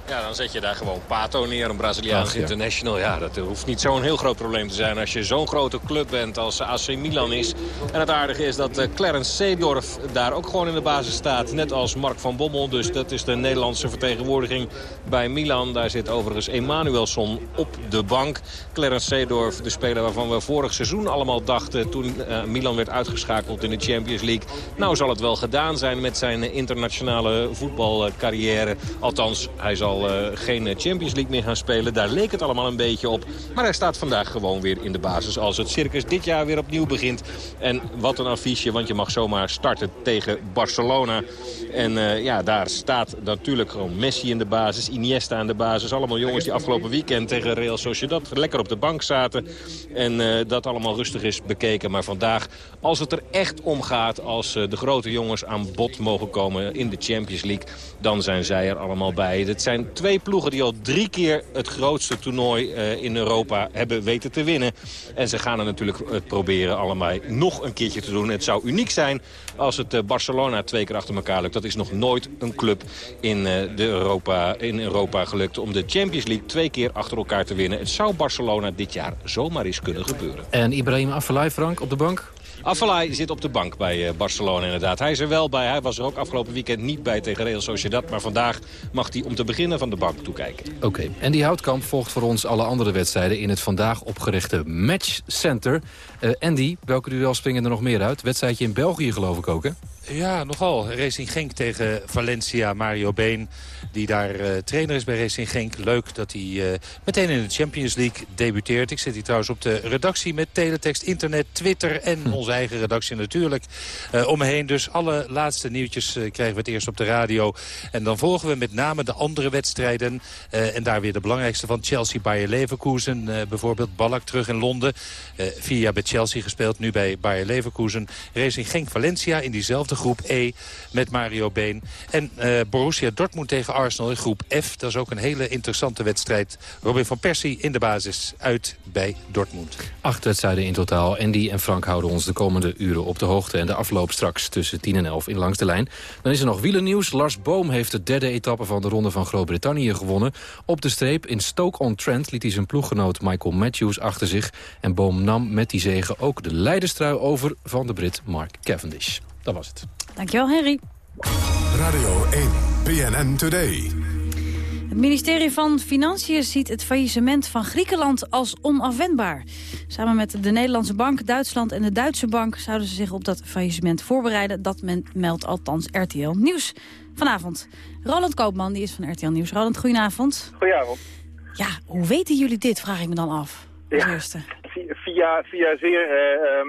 Ja, dan zet je daar gewoon Pato neer, een Braziliaans ja. international. Ja, dat hoeft niet zo'n heel groot probleem te zijn als je zo'n grote club bent als AC Milan is. En het aardige is dat Clarence Seedorf daar ook gewoon in de basis staat. Net als Mark van Bommel, dus dat is de Nederlandse vertegenwoordiging bij Milan. Daar zit overigens Emanuelson op de bank. Clarence Seedorf, de speler waarvan we vorig seizoen allemaal dachten... toen uh, Milan werd uitgeschakeld in de Champions League. Nou zal het wel gedaan zijn met zijn internationale internationale voetbalcarrière. Althans, hij zal geen Champions League meer gaan spelen. Daar leek het allemaal een beetje op. Maar hij staat vandaag gewoon weer in de basis als het circus dit jaar weer opnieuw begint. En wat een affiche, want je mag zomaar starten tegen Barcelona. En ja, daar staat natuurlijk gewoon Messi in de basis, Iniesta aan de basis. Allemaal jongens die afgelopen weekend tegen Real Sociedad lekker op de bank zaten. En dat allemaal rustig is bekeken. Maar vandaag, als het er echt om gaat, als de grote jongens aan bod mogen komen in de Champions League... dan zijn zij er allemaal bij. Het zijn twee ploegen die al drie keer het grootste toernooi in Europa hebben weten te winnen. En ze gaan er natuurlijk het proberen allemaal nog een keertje te doen. Het zou uniek zijn als het Barcelona twee keer achter elkaar lukt. Dat is nog nooit een club in, de Europa, in Europa gelukt om de Champions League twee keer achter elkaar te winnen. Het zou Barcelona dit jaar zomaar eens kunnen gebeuren. En Ibrahim Afellay, Frank, op de bank? Afellay zit op de bank bij eh, Barcelona inderdaad. Hij is er wel bij. Hij was er ook afgelopen weekend niet bij tegen Real Sociedad. Maar vandaag mag hij om te beginnen van de bank toekijken. Oké. En die Houtkamp volgt voor ons alle andere wedstrijden... in het vandaag opgerichte Match Center. Uh, Andy, welke duel springen er nog meer uit? Wedstrijdje in België geloof ik ook, hè? Ja, nogal. Racing Genk tegen Valencia. Mario Been, die daar uh, trainer is bij Racing Genk. Leuk dat hij uh, meteen in de Champions League debuteert. Ik zit hier trouwens op de redactie met teletext, internet, Twitter en hm. onze eigen redactie natuurlijk. Uh, om me heen dus alle laatste nieuwtjes krijgen we het eerst op de radio. En dan volgen we met name de andere wedstrijden. en daar weer de belangrijkste van Chelsea, Bayer Leverkusen. bijvoorbeeld Ballack terug in Londen. vier jaar bij Chelsea gespeeld, nu bij Bayer Leverkusen. Racing Genk Valencia in diezelfde groep E met Mario Been. En uh, Borussia Dortmund tegen Arsenal in groep F. Dat is ook een hele interessante wedstrijd. Robin van Persie in de basis uit bij Dortmund. Acht wedstrijden in totaal. Andy en Frank houden ons de komende uren op de hoogte. En de afloop straks tussen 10 en 11 in Langs de Lijn. Dan is er nog wielernieuws. Lars Boom heeft de derde etappe van de Ronde van Groot-Brittannië gewonnen. Op de streep in Stoke-on-Trent liet hij zijn ploeggenoot Michael Matthews achter zich. En Boom nam met die zegen ook de leiderstrui over van de Brit Mark Cavendish. Dat was het. Dankjewel, Henry. Radio 1, PNN Today. Het ministerie van Financiën ziet het faillissement van Griekenland als onafwendbaar. Samen met de Nederlandse Bank, Duitsland en de Duitse Bank... zouden ze zich op dat faillissement voorbereiden. Dat meldt althans RTL Nieuws vanavond. Roland Koopman, die is van RTL Nieuws. Roland, goedenavond. Goedenavond. Ja, hoe weten jullie dit, vraag ik me dan af. Als ja. eerste via, via zeer,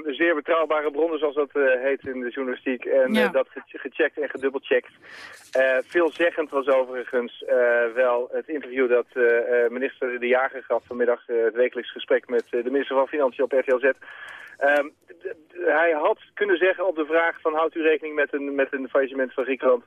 uh, zeer betrouwbare bronnen, zoals dat uh, heet in de journalistiek. En ja. dat gecheckt en gedubbelcheckt. veelzeggend was overigens wel het interview dat minister De Jager gaf vanmiddag. het wekelijks gesprek met de minister van Financiën op RTL Z. Ehm, hij had kunnen zeggen op de vraag van houdt u rekening met een, met een faillissement van Griekenland...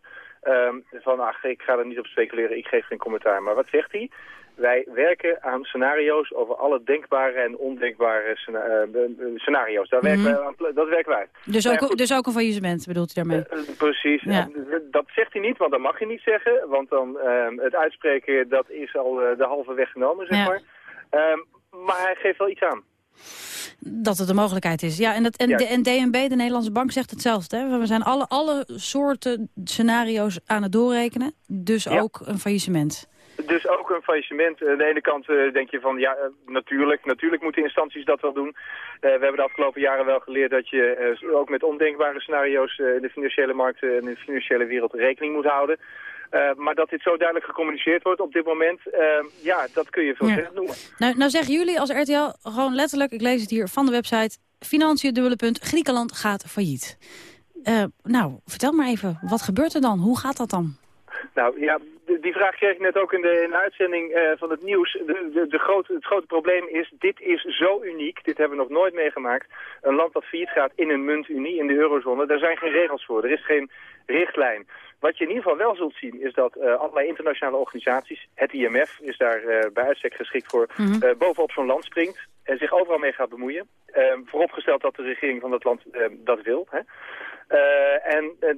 Um, van ach, ik ga er niet op speculeren, ik geef geen commentaar. Maar wat zegt hij? Wij werken aan scenario's over alle denkbare en ondenkbare eh, scenario's. Daar werken Mhm. wij aan, dat werken wij. Dus Nou ook, goed, dus ook een faillissement bedoelt u daarmee? eh, precies. Ja. En Dat zegt hij niet, want dat mag hij niet zeggen. Want dan ehm, het uitspreken, dat is al eh, de halve weg genomen, zeg Ja. maar. Ehm, maar hij geeft wel iets aan. Dat het een mogelijkheid is. Ja, en, dat, en, de, en DNB, de Nederlandse bank, zegt hetzelfde. Hè? We zijn alle, alle soorten scenario's aan het doorrekenen. Dus Ja. ook een faillissement. Dus ook een faillissement. Aan de ene kant eh, denk je van, ja, eh, natuurlijk, natuurlijk moeten instanties dat wel doen. Eh, we hebben de afgelopen jaren wel geleerd dat je ook met ondenkbare scenario's in de financiële markten en in de financiële wereld rekening moet houden. Maar dat dit zo duidelijk gecommuniceerd wordt op dit moment, ja, dat kun je veel Ja. noemen. Nou, nou zeggen jullie als RTL gewoon letterlijk, ik lees het hier van de website... Financiën, dubbele punt, Griekenland gaat failliet. Nou, vertel maar even, wat gebeurt er dan? Hoe gaat dat dan? Nou ja, die vraag kreeg ik net ook in de, in de uitzending eh, van het nieuws. De, de, de grote, het grote probleem is, dit is zo uniek, dit hebben we nog nooit meegemaakt. Een land dat failliet gaat in een muntunie, in de eurozone, daar zijn geen regels voor. Er is geen richtlijn. Wat je in ieder geval wel zult zien is dat eh, allerlei internationale organisaties, het IMF is daar eh, bij uitstek geschikt voor, Mhm. bovenop zo'n land springt en zich overal mee gaat bemoeien. Vooropgesteld dat de regering van dat land dat wil. Hè. Eh, en eh,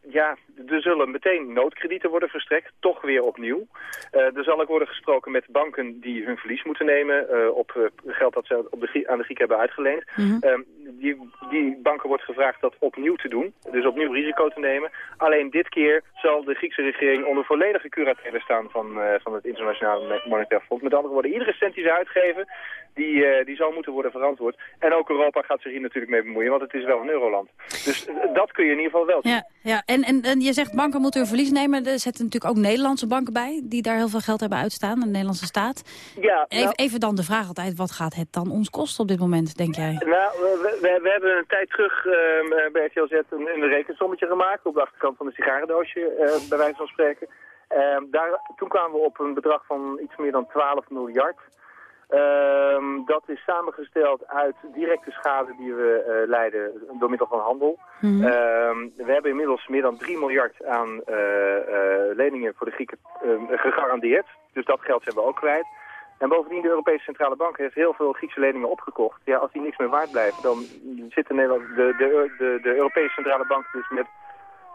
ja, er zullen meteen noodkredieten worden verstrekt, toch weer opnieuw. Eh, er zal ook worden gesproken met banken die hun verlies moeten nemen op geld dat ze op de, aan de Grieken hebben uitgeleend. Mhm. Eh, die, die banken wordt gevraagd dat opnieuw te doen. Dus opnieuw risico te nemen. Alleen dit keer zal de Griekse regering onder volledige curatele staan van, van het Internationale Monetair Fonds. Met andere woorden, iedere cent die ze uitgeven, die, die zal moeten worden verantwoord. En ook Europa gaat zich hier natuurlijk mee bemoeien, want het is wel een euroland. Dus dat kun je in ieder geval wel doen. Ja, ja. En, en, en je zegt banken moeten hun verlies nemen. Er zitten natuurlijk ook Nederlandse banken bij, die daar heel veel geld hebben uitstaan, de Nederlandse staat. Ja, even, nou- even dan de vraag altijd, wat gaat het dan ons kosten op dit moment, denk jij? Nou, we, we, we hebben een tijd terug uh, bij RTLZ een, een rekensommetje gemaakt op de achterkant van een sigarendoosje, uh, bij wijze van spreken. Uh, daar, toen kwamen we op een bedrag van iets meer dan 12 miljard. Um, dat is samengesteld uit directe schade die we uh, leiden door middel van handel. Mm -hmm. um, we hebben inmiddels meer dan 3 miljard aan leningen voor de Grieken gegarandeerd. Dus dat geld zijn we ook kwijt. En bovendien, de Europese Centrale Bank heeft heel veel Griekse leningen opgekocht. Ja, als die niks meer waard blijven, dan zit de, de, de, de Europese Centrale Bank dus met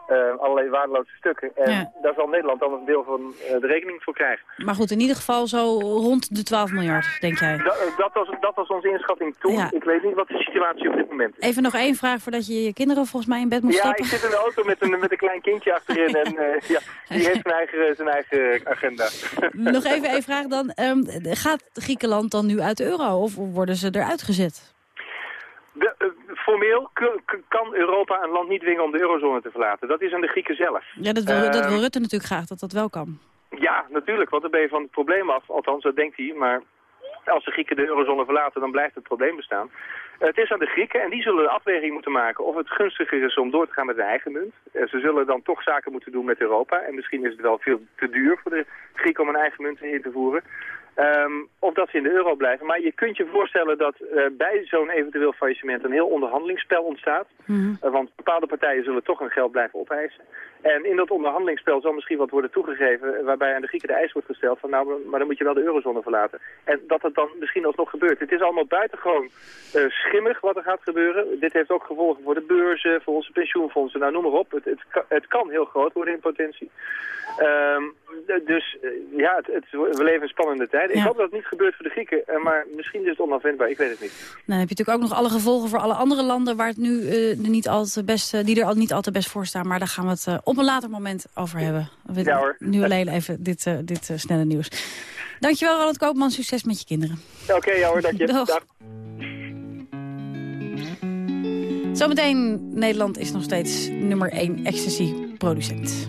uh, allerlei waardeloze stukken. En ja. daar zal Nederland dan een deel van uh, de rekening voor krijgen. Maar goed, in ieder geval zo rond de 12 miljard, denk jij? Da dat, was, dat was onze inschatting toen. Ja. Ik weet niet wat de situatie op dit moment is. Even nog één vraag voordat je je kinderen volgens mij in bed moet ja, stappen. Ja, ik zit in de auto met een, met een klein kindje achterin en uh, ja, die heeft zijn eigen, zijn eigen agenda. nog even één vraag dan. Um, gaat Griekenland dan nu uit de euro of worden ze eruit gezet? De, formeel kan Europa een land niet dwingen om de eurozone te verlaten. Dat is aan de Grieken zelf. Ja, dat wil, uh, dat wil Rutte natuurlijk graag, dat dat wel kan. Ja, natuurlijk, want dan ben je van het probleem af. Althans, dat denkt hij. Maar als de Grieken de eurozone verlaten, dan blijft het probleem bestaan. Uh, het is aan de Grieken en die zullen een afweging moeten maken of het gunstiger is om door te gaan met hun eigen munt. Uh, ze zullen dan toch zaken moeten doen met Europa. En misschien is het wel veel te duur voor de Grieken om een eigen munt in te voeren. Um, of dat ze in de euro blijven. Maar je kunt je voorstellen dat uh, bij zo'n eventueel faillissement een heel onderhandelingsspel ontstaat. Mm -hmm. uh, want bepaalde partijen zullen toch hun geld blijven opeisen. En in dat onderhandelingsspel zal misschien wat worden toegegeven waarbij aan de Grieken de eis wordt gesteld van nou, maar dan moet je wel de eurozone verlaten. En dat het dan misschien alsnog gebeurt. Het is allemaal buitengewoon uh, schimmig wat er gaat gebeuren. Dit heeft ook gevolgen voor de beurzen, voor onze pensioenfondsen, nou noem maar op. Het, het, het kan heel groot worden in potentie. Um, dus ja, het, het, we leven in spannende Ja. Ik hoop dat het niet gebeurt voor de Grieken, maar misschien is het onafwendbaar, ik weet het niet. Dan heb je natuurlijk ook nog alle gevolgen voor alle andere landen waar het nu uh, niet al te best, uh, die er al niet al te best voor staan. Maar daar gaan we het uh, op een later moment over hebben. We ja, hoor. Nu alleen even dit, dit snelle nieuws. Dankjewel Ronald Koopman, succes met je kinderen. Oké, okay, ja hoor, dank je. Dag. Dag. Zometeen, Nederland is nog steeds nummer 1 ecstasy-producent.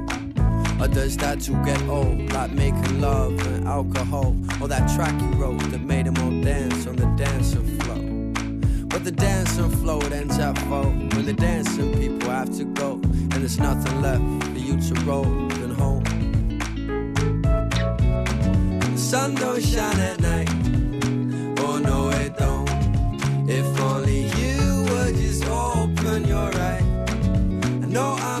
Or does that too get old? Like making love and alcohol. Or that track you wrote that made them all dance on the dancing floor. But the dancing floor it ends at four. When the dancing people have to go. And there's nothing left for you to roll and home. The sun don't shine at night. Oh no, it don't. If only you would just open your eyes. I know I'm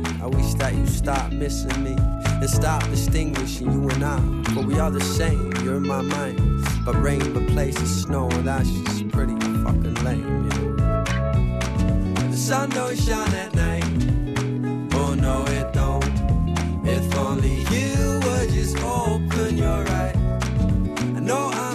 Wish that you stop missing me and stop distinguishing you and I. But we are the same, you're in my mind. But rain replaces snow, and that's just pretty fucking lame, you know. The sun don't shine at night. Oh no, it don't. If only you would just open your eyes. I know I'm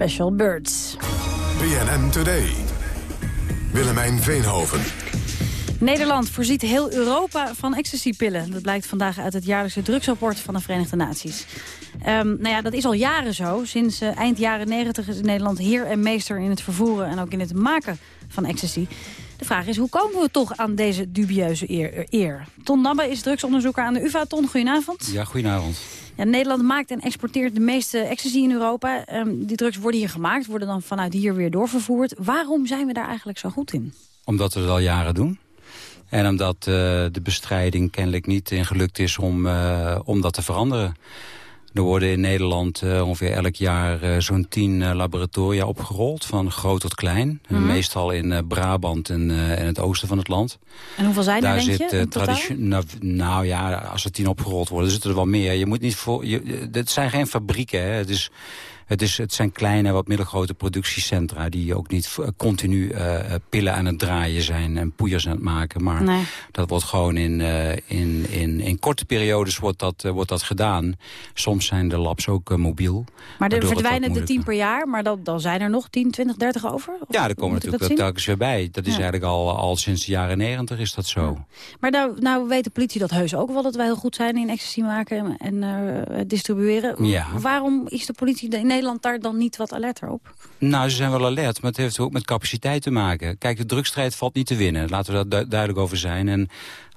Special Birds. BNN Today. Willemijn Veenhoven. Nederland voorziet heel Europa van ecstasypillen. Dat blijkt vandaag uit het jaarlijkse drugsrapport van de Verenigde Naties. Ehm, nou ja, dat is al jaren zo. Sinds eh, eind jaren 90 is Nederland heer en meester in het vervoeren... en ook in het maken van ecstasy. De vraag is, hoe komen we toch aan deze dubieuze eer? eer? Ton Nabbe is drugsonderzoeker aan de UvA. Ton, goedenavond. Ja, goedenavond. Nederland maakt en exporteert de meeste ecstasy in Europa. Ehm, die drugs worden hier gemaakt, worden dan vanuit hier weer doorvervoerd. Waarom zijn we daar eigenlijk zo goed in? Omdat we het al jaren doen. En omdat eh, de bestrijding kennelijk niet in gelukt is om, eh, om dat te veranderen. Er worden in Nederland eh, ongeveer elk jaar eh, zo'n tien eh, laboratoria opgerold. Van groot tot klein. Mhm. meestal in Brabant en, en het oosten van het land. En hoeveel zijn er, Daar denk zit je, traditio- nou, nou ja, als er tien opgerold worden, zitten er wel meer. Je moet niet voor. Je, het zijn geen fabrieken. Hè. Het, is, het, is, het zijn kleine, wat middelgrote productiecentra die ook niet v- continu eh, eh, pillen aan het draaien zijn en poeiers aan het maken. Maar Nee. dat wordt gewoon in, eh, in, in, in korte periodes wordt dat, eh, wordt dat gedaan. Soms zijn de labs ook eh, mobiel. Maar er verdwijnen de tien per jaar, maar dan, dan zijn er nog 10, 20, 30 over? Of Ja, er komen natuurlijk dat telkens weer bij. Dat is Ja. eigenlijk al, al sinds de jaren negentig is dat zo. Maar nou, nou weet de politie dat heus ook wel, dat wij heel goed zijn in ecstasy maken en eh, distribueren. Ja. Waarom is de politie in Nederland daar dan niet wat alerter op? Nou, ze zijn wel alert, maar het heeft ook met capaciteit te maken. Kijk, de drugsstrijd valt niet te winnen. Laten we daar du- duidelijk over zijn. En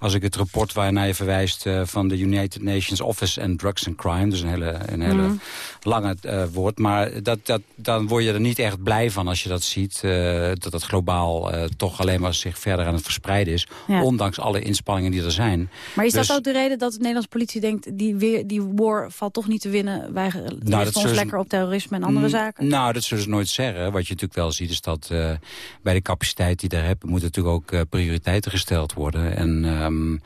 als ik het rapport waarnaar je verwijst eh, van de United Nations Office on Drugs and Crime... dus een hele, een hele Mhm. lange eh, woord, maar dat, dat, dan word je er niet echt blij van als je dat ziet... eh, dat het globaal toch alleen maar zich verder aan het verspreiden is... Ja. ondanks alle inspanningen die er zijn. Maar is Dus- dat ook de reden dat de Nederlandse politie denkt... die, weer, die war valt toch niet te winnen, wij Nou, dat ons lekker op terrorisme en andere Mm, zaken? Nou, dat zullen ze nooit zeggen. Wat je natuurlijk wel ziet is dat bij de capaciteit die daar hebben... moeten natuurlijk ook prioriteiten gesteld worden. En ehm,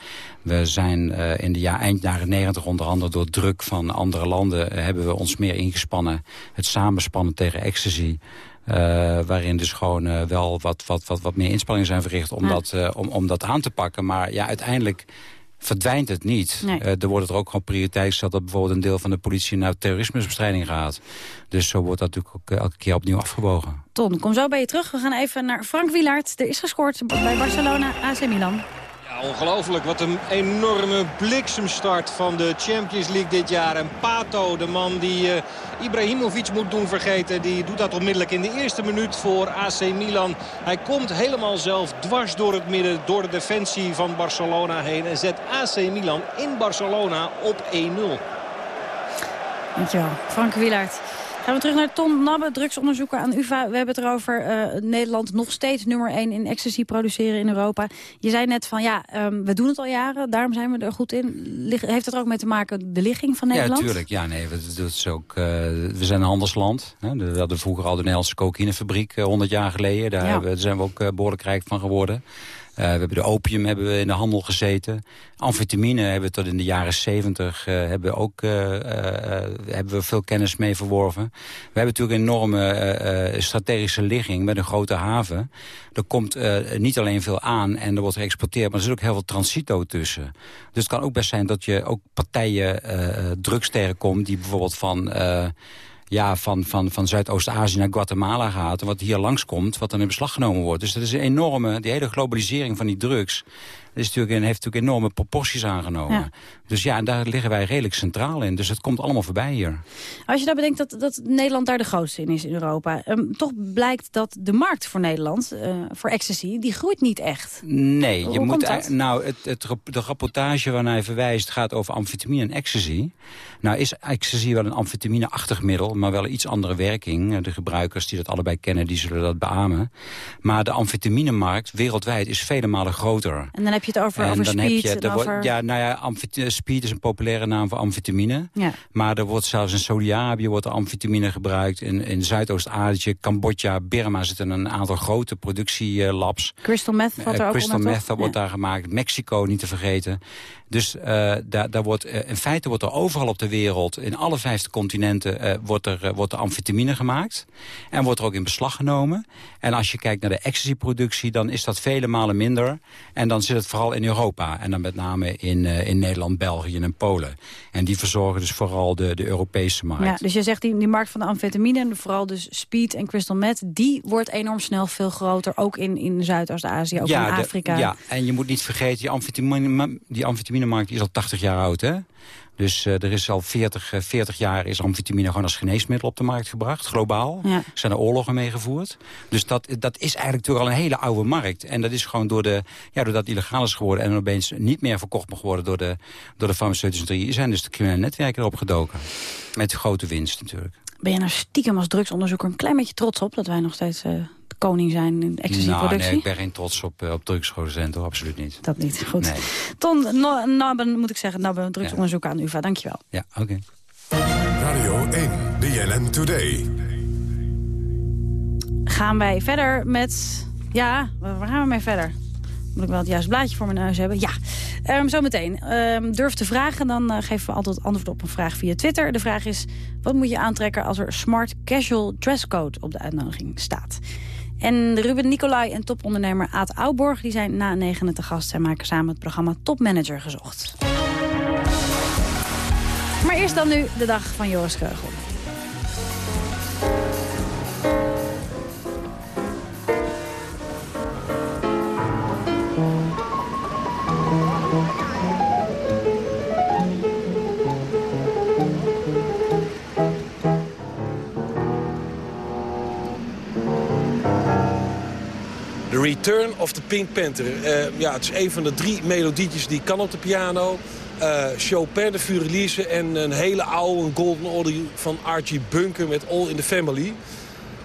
we zijn eh, in de ja, eind jaren negentig onder andere door druk van andere landen... eh, hebben we ons meer ingespannen. Het samenspannen tegen ecstasy. eh, waarin dus gewoon wel wat, wat, wat, wat meer inspanningen zijn verricht om, Ja. dat, om, om dat aan te pakken. Maar ja, uiteindelijk verdwijnt het niet. Nee. Er wordt er ook gewoon prioriteit gesteld dat bijvoorbeeld een deel van de politie naar terrorismebestrijding gaat. Dus zo wordt dat natuurlijk ook elke keer opnieuw afgebogen. Ton, kom zo bij je terug. We gaan even naar Frank Wielaert. Er is gescoord bij Barcelona, AC Milan. Ongelooflijk. Wat een enorme bliksemstart van de Champions League dit jaar. En Pato, de man die eh, Ibrahimovic moet doen vergeten... die doet dat onmiddellijk in de eerste minuut voor AC Milan. Hij komt helemaal zelf dwars door het midden, door de defensie van Barcelona heen... en zet AC Milan in Barcelona op 1-0. Dankjewel, Frank Wielaert. Gaan we terug naar Ton Nabbe, drugsonderzoeker aan UvA. We hebben het erover eh, Nederland nog steeds nummer 1 in ecstasy produceren in Europa. Je zei net van ja, ehm, we doen het al jaren, daarom zijn we er goed in. Lig- heeft het er ook mee te maken, de ligging van Nederland? Ja, natuurlijk. Ja, nee, we, dat is ook, eh, we zijn een handelsland. Hè. We hadden vroeger al de Nederlandse cocaïnefabriek, eh, 100 jaar geleden. Daar Ja. hebben- daar zijn we ook eh, behoorlijk rijk van geworden. Eh, we hebben de opium hebben we in de handel gezeten. Amfetamine hebben we tot in de jaren 70 eh, hebben ook eh, hebben we veel kennis mee verworven. We hebben natuurlijk een enorme strategische ligging met een grote haven. Er komt niet alleen veel aan en er wordt geëxporteerd, maar er zit ook heel veel transito tussen. Dus het kan ook best zijn dat je ook partijen drugs tegenkomt die bijvoorbeeld van... ja, van, van, van Zuidoost-Azië naar Guatemala gaat... en wat hier langskomt, wat dan in beslag genomen wordt. Dus dat is een enorme, die hele globalisering van die drugs... is natuurlijk, heeft natuurlijk enorme proporties aangenomen. Dus ja, daar liggen wij redelijk centraal in. Dus het komt allemaal voorbij hier. Als je nou bedenkt dat, dat Nederland daar de grootste in is in Europa... Um, toch blijkt dat de markt voor Nederland, uh, voor ecstasy, die groeit niet echt. Nee, je moet, dat? nou, het, het, de rapportage waarnaar hij verwijst gaat over amfetamine en ecstasy. Nou is ecstasy wel een amfetamine-achtig middel, maar wel een iets andere werking. De gebruikers die dat allebei kennen, die zullen dat beamen. Maar de amfetaminemarkt wereldwijd is vele malen groter. En dan heb je het over, En over dan speed. heb je, en over... ja, nou ja, amfet- speed is een populaire naam voor amfetamine. Ja. Maar er wordt zelfs in Saudi-Arabië wordt er amfetamine gebruikt. In, in Zuidoost-Azië, Cambodja, Birma zitten een aantal grote productielabs. Crystal meth valt er Eh, ook Crystal onder, meth wordt Ja. daar gemaakt. Mexico niet te vergeten. Dus eh, daar, daar wordt, eh, in feite wordt er overal op de wereld, in alle vijfde continenten, eh, wordt, er, wordt er amfetamine gemaakt. En wordt er ook in beslag genomen. En als je kijkt naar de ecstasy-productie, dan is dat vele malen minder. En dan zit het vooral in Europa. En dan met name in, in Nederland, België en Polen. En die verzorgen dus vooral de, de Europese markt. Ja, dus je zegt die, die markt van de amfetamine, en vooral dus speed en crystal meth... die wordt enorm snel veel groter, ook in, in Zuidoost-Azië, ook in de- Afrika. ja, en je moet niet vergeten, die amfetamine, die amfetaminemarkt is al 80 jaar oud, hè? Dus eh, er is al 40, eh, 40 jaar is amfetamine gewoon als geneesmiddel op de markt gebracht, globaal. Ja. Er zijn er oorlogen mee gevoerd. Dus dat, dat is eigenlijk natuurlijk al een hele oude markt. En dat is gewoon door de, ja, doordat het illegaal is geworden... en opeens niet meer verkocht mag worden door de, door de farmaceutische industrie... zijn dus de criminele netwerken erop gedoken. Met grote winst natuurlijk. Ben je nou stiekem als drugsonderzoeker een klein beetje trots op... dat wij nog steeds eh, koning zijn in Nou, ecstasy-productie? nee, ik ben geen trots op, eh, op drugsproducenten, hoor, absoluut niet. Dat niet, goed. Nee. Ton no, Nabben, moet ik zeggen, Nabben, drugsonderzoeker aan de UvA. Dankjewel. Ja, oké. Radio 1, BNN Today. Gaan wij verder met... Ja, waar gaan we mee verder? Moet ik wel het juiste blaadje voor mijn neus hebben? Ja, Ehm zometeen. Ehm durf te vragen, dan eh, geven we altijd antwoord op een vraag via Twitter. De vraag is, wat moet je aantrekken als er smart casual dresscode op de uitnodiging staat? En Ruben Nicolai en topondernemer Aad Ouborg... die zijn na negenen te gast en maken samen het programma Top Manager gezocht. Maar eerst dan nu de dag van Joris Keugel. Return of the Pink Panther. Eh, ja, het is een van de drie melodietjes die kan op de piano. Eh Chopin de Furelize en een hele oude Golden Oldie van Archie Bunker met All in the Family.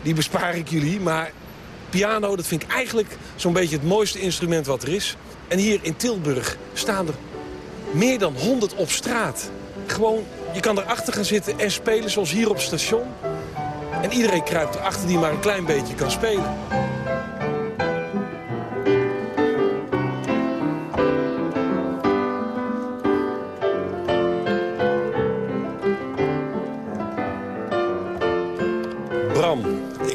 Die bespaar ik jullie, maar piano dat vind ik eigenlijk zo'n beetje het mooiste instrument wat er is. En hier in Tilburg staan er meer dan 100 op straat. Gewoon, je kan erachter gaan zitten en spelen zoals hier op het station. En iedereen kruipt erachter die maar een klein beetje kan spelen.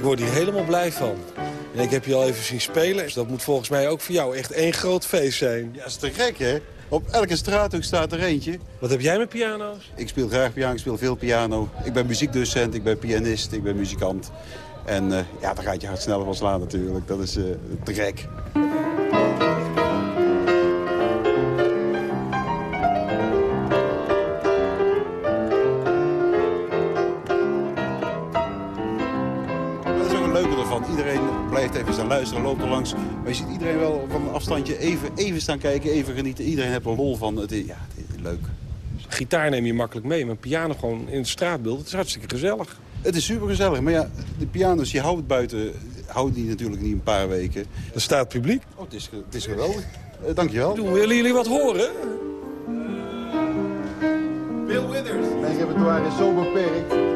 Word hier helemaal blij van. En ik heb je al even zien spelen. Dus dat moet volgens mij ook voor jou echt één groot feest zijn. Ja, dat is te gek, hè? Op elke straathoek staat er eentje. Wat heb jij met piano's? Ik speel graag piano, ik speel veel piano. Ik ben muziekdocent, ik ben pianist, ik ben muzikant. En eh, ja, dan gaat je hart sneller van slaan natuurlijk. Dat is eh, te gek. Maar je ziet iedereen wel van een afstandje even, even staan kijken, even genieten. Iedereen heeft er lol van. Het is, ja, het is leuk. Gitaar neem je makkelijk mee, maar piano gewoon in het straatbeeld. Het is hartstikke gezellig. Het is super gezellig, maar ja, de piano's, je houdt buiten, houdt die natuurlijk niet een paar weken. Er staat publiek. Oh, het is, het is geweldig. Uh, dankjewel. Doen, willen jullie wat horen? Bill Withers. Mijn repertoire is zo beperkt.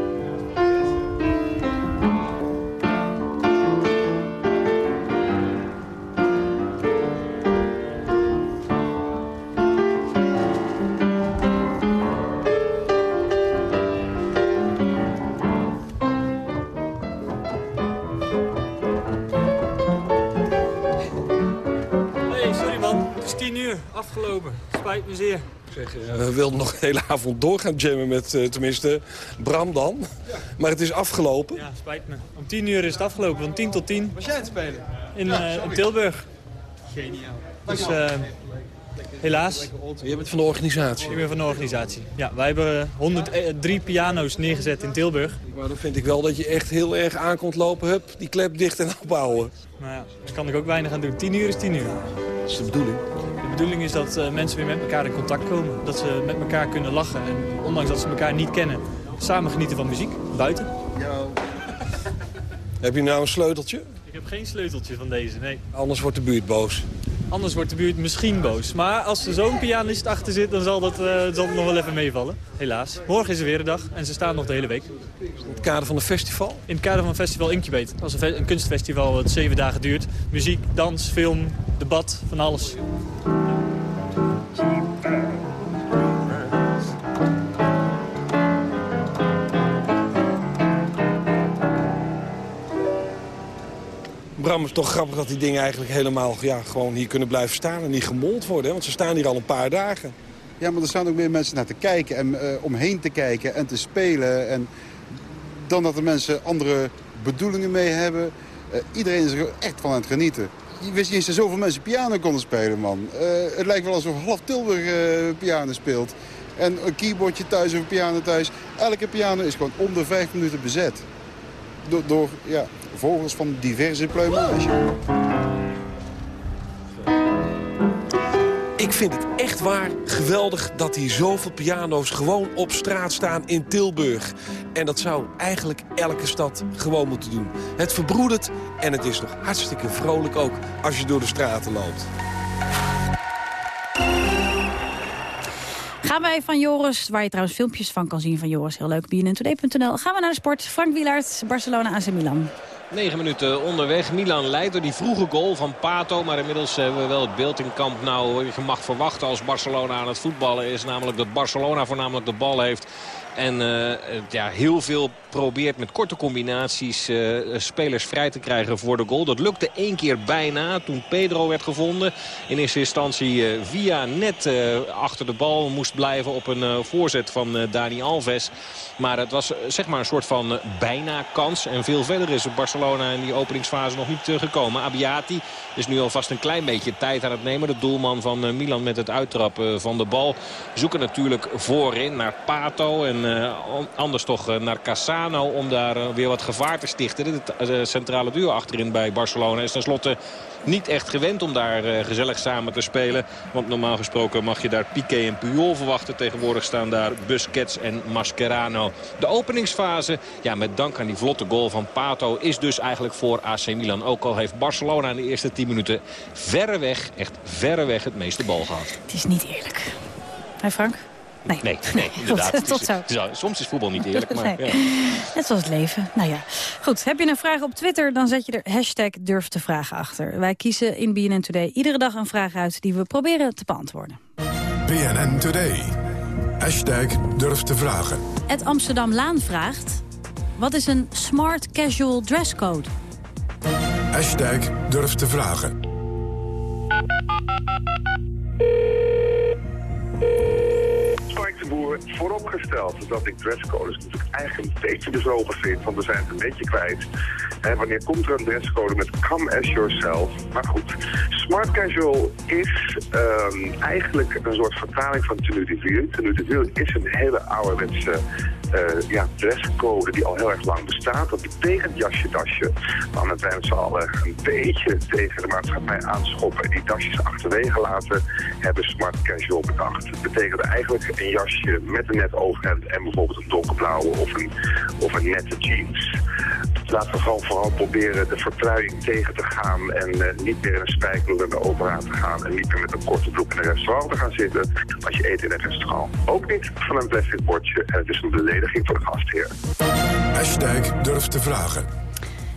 Zeg, eh, we wilden nog de hele avond doorgaan jammen met, eh, tenminste, Bram dan. Maar het is afgelopen. Ja, spijt me. Om tien uur is het afgelopen. Van tien tot tien. Was jij het spelen? In, Ja, eh, in Tilburg. Geniaal. Dus, eh, Helaas. Je bent van de organisatie? Ik ben van de organisatie. Ja, wij hebben 103 piano's neergezet in Tilburg. Maar dan vind ik wel dat je echt heel erg aan komt lopen. Hup, die klep dicht en opbouwen. Nou ja, daar kan ik ook weinig aan doen. 10 uur is 10 uur. Dat is de bedoeling. De bedoeling is dat uh, mensen weer met elkaar in contact komen. Dat ze met elkaar kunnen lachen. En ondanks dat ze elkaar niet kennen, samen genieten van muziek. Buiten. Heb je nou een sleuteltje? Ik heb geen sleuteltje van deze, nee. Anders wordt de buurt boos. Anders wordt de buurt misschien boos. Maar als er zo'n pianist achter zit, dan zal dat, uh, zal het nog wel even meevallen. Helaas. Morgen is er weer een dag en ze staan nog de hele week. In het kader van een festival? In het kader van een festival Incubate. Dat is een, een kunstfestival dat zeven dagen duurt. Muziek, dans, film, debat, van alles. Bram, is toch grappig dat die dingen eigenlijk helemaal ja, gewoon hier kunnen blijven staan en niet gemold worden. Hè? Want ze staan hier al een paar dagen. Ja, maar er staan ook meer mensen naar te kijken en uh, omheen te kijken en te spelen. En dan dat de mensen andere bedoelingen mee hebben. Uh, iedereen is er echt van aan het genieten. Je wist niet eens dat zoveel mensen piano konden spelen, man. Uh, het lijkt wel alsof half Tilburg piano speelt. En een keyboardje thuis of een piano thuis. Elke piano is gewoon onder vijf minuten bezet. Door, door ja, vogels van diverse pluimage. Ik vind het echt waar geweldig dat hier zoveel piano's gewoon op straat staan in Tilburg. En dat zou eigenlijk elke stad gewoon moeten doen. Het verbroedert en het is nog hartstikke vrolijk ook als je door de straten loopt. Gaan wij van Joris, waar je trouwens filmpjes van kan zien van Joris, heel leuk, bnntoday.nl. Gaan we naar de sport. Frank Wielaert, Barcelona AC Milan. 9 minuten onderweg. Milan leidt door die vroege goal van Pato. Maar inmiddels hebben we wel het beeld in kamp nou je mag verwachten als Barcelona aan het voetballen is. Namelijk dat Barcelona voornamelijk de bal heeft. En uh, ja, heel veel probeert met korte combinaties uh, spelers vrij te krijgen voor de goal. Dat lukte één keer bijna toen Pedro werd gevonden. In eerste instantie via net achter de bal moest blijven op een voorzet van Dani Alves. Maar het was zeg maar een soort van bijna kans. En veel verder is Barcelona in die openingsfase nog niet gekomen. Abiati is nu alvast een klein beetje tijd aan het nemen. De doelman van Milan met het uittrappen van de bal. Zoeken natuurlijk voorin naar Pato en uh, anders toch uh, naar Cassano om daar uh, weer wat gevaar te stichten. De centrale duo achterin bij Barcelona is tenslotte niet echt gewend om daar gezellig samen te spelen. Want normaal gesproken mag je daar Piqué en Puyol verwachten. Tegenwoordig staan daar Busquets en Mascherano. De openingsfase, ja, met dank aan die vlotte goal van Pato... is dus eigenlijk voor AC Milan. Ook al heeft Barcelona in de eerste 10 minuten verreweg, echt verreweg het meeste bal gehad. Het is niet eerlijk. Hé Frank? Nee, nee, nee inderdaad. Goed, tot zo. Is, soms is voetbal niet eerlijk, maar... Nee. Ja. Net zoals het leven. Nou ja, goed. Heb je een vraag op Twitter, dan zet je er hashtag durf te vragen achter. Wij kiezen in BNN Today iedere dag een vraag uit die we proberen te beantwoorden. BNN Today. Hashtag durf te vragen. Het Amsterdam Laan vraagt... Wat is een smart casual dresscode? Hashtag durf te vragen. Boer vooropgesteld dat ik dresscodes natuurlijk eigenlijk een beetje bezogen vind, want we zijn het een beetje kwijt. En wanneer komt er een dresscode met come as yourself? Maar goed, smart casual is um, eigenlijk een soort vertaling van tenue de ville. Tenue de ville is een hele ouderwetse uh, ja, dresscode die al heel erg lang bestaat. Dat betekent jasje, dasje. Wij met z'n allen een beetje tegen de maatschappij aanschoppen en die dasjes achterwege laten, hebben smart casual bedacht. Het betekent eigenlijk een jasje met een net overhemd en bijvoorbeeld een donkerblauwe of een, of een nette jeans. Laten we gewoon vooral proberen de vertruiing tegen te gaan en uh, niet meer in een spijkerbroek naar de opera te gaan en niet meer met een korte broek in een restaurant te gaan zitten als je eet in een restaurant. Ook niet van een plastic bordje en het is een belediging voor de gastheer. Hashtag durf te vragen.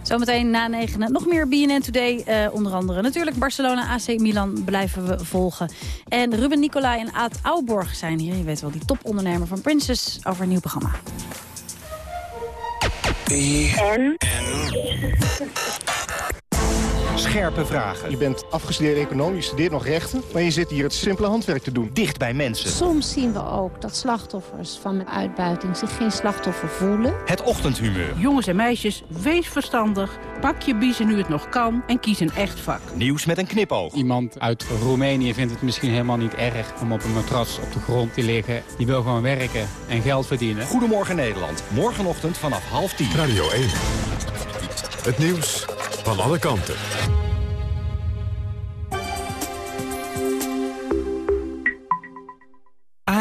Zometeen na negenen nog meer BNN Today. Uh, onder andere natuurlijk Barcelona, AC Milan blijven we volgen. En Ruben Nicolai en Aad Auborg zijn hier. Je weet wel, die topondernemer van Princess over een nieuw programma. En? Scherpe vragen. Je bent afgestudeerd economie, je studeert nog rechten... maar je zit hier het simpele handwerk te doen. Dicht bij mensen. Soms zien we ook dat slachtoffers van uitbuiting zich geen slachtoffer voelen. Het ochtendhumeur. Jongens en meisjes, wees verstandig. Pak je biezen nu het nog kan en kies een echt vak. Nieuws met een knipoog. Iemand uit Roemenië vindt het misschien helemaal niet erg om op een matras op de grond te liggen. Die wil gewoon werken en geld verdienen. Goedemorgen Nederland. Morgenochtend vanaf half tien. Radio 1. Het nieuws van alle kanten.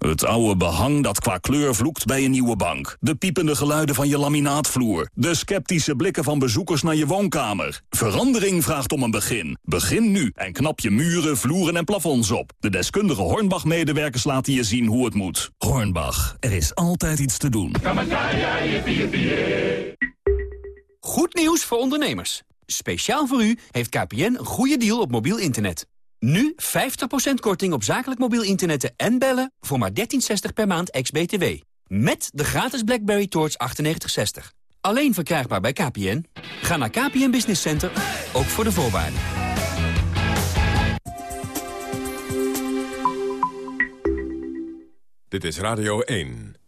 Het oude behang dat qua kleur vloekt bij een nieuwe bank. De piepende geluiden van je laminaatvloer. De sceptische blikken van bezoekers naar je woonkamer. Verandering vraagt om een begin. Begin nu en knap je muren, vloeren en plafonds op. De deskundige Hornbach-medewerkers laten je zien hoe het moet. Hornbach, er is altijd iets te doen. Goed nieuws voor ondernemers. Speciaal voor u heeft KPN een goede deal op mobiel internet. Nu 50% korting op zakelijk mobiel internet en bellen voor maar 13,60 per maand ex-BTW. Met de gratis BlackBerry Torch 9860. Alleen verkrijgbaar bij KPN. Ga naar KPN Business Center, ook voor de voorwaarden. Dit is Radio 1.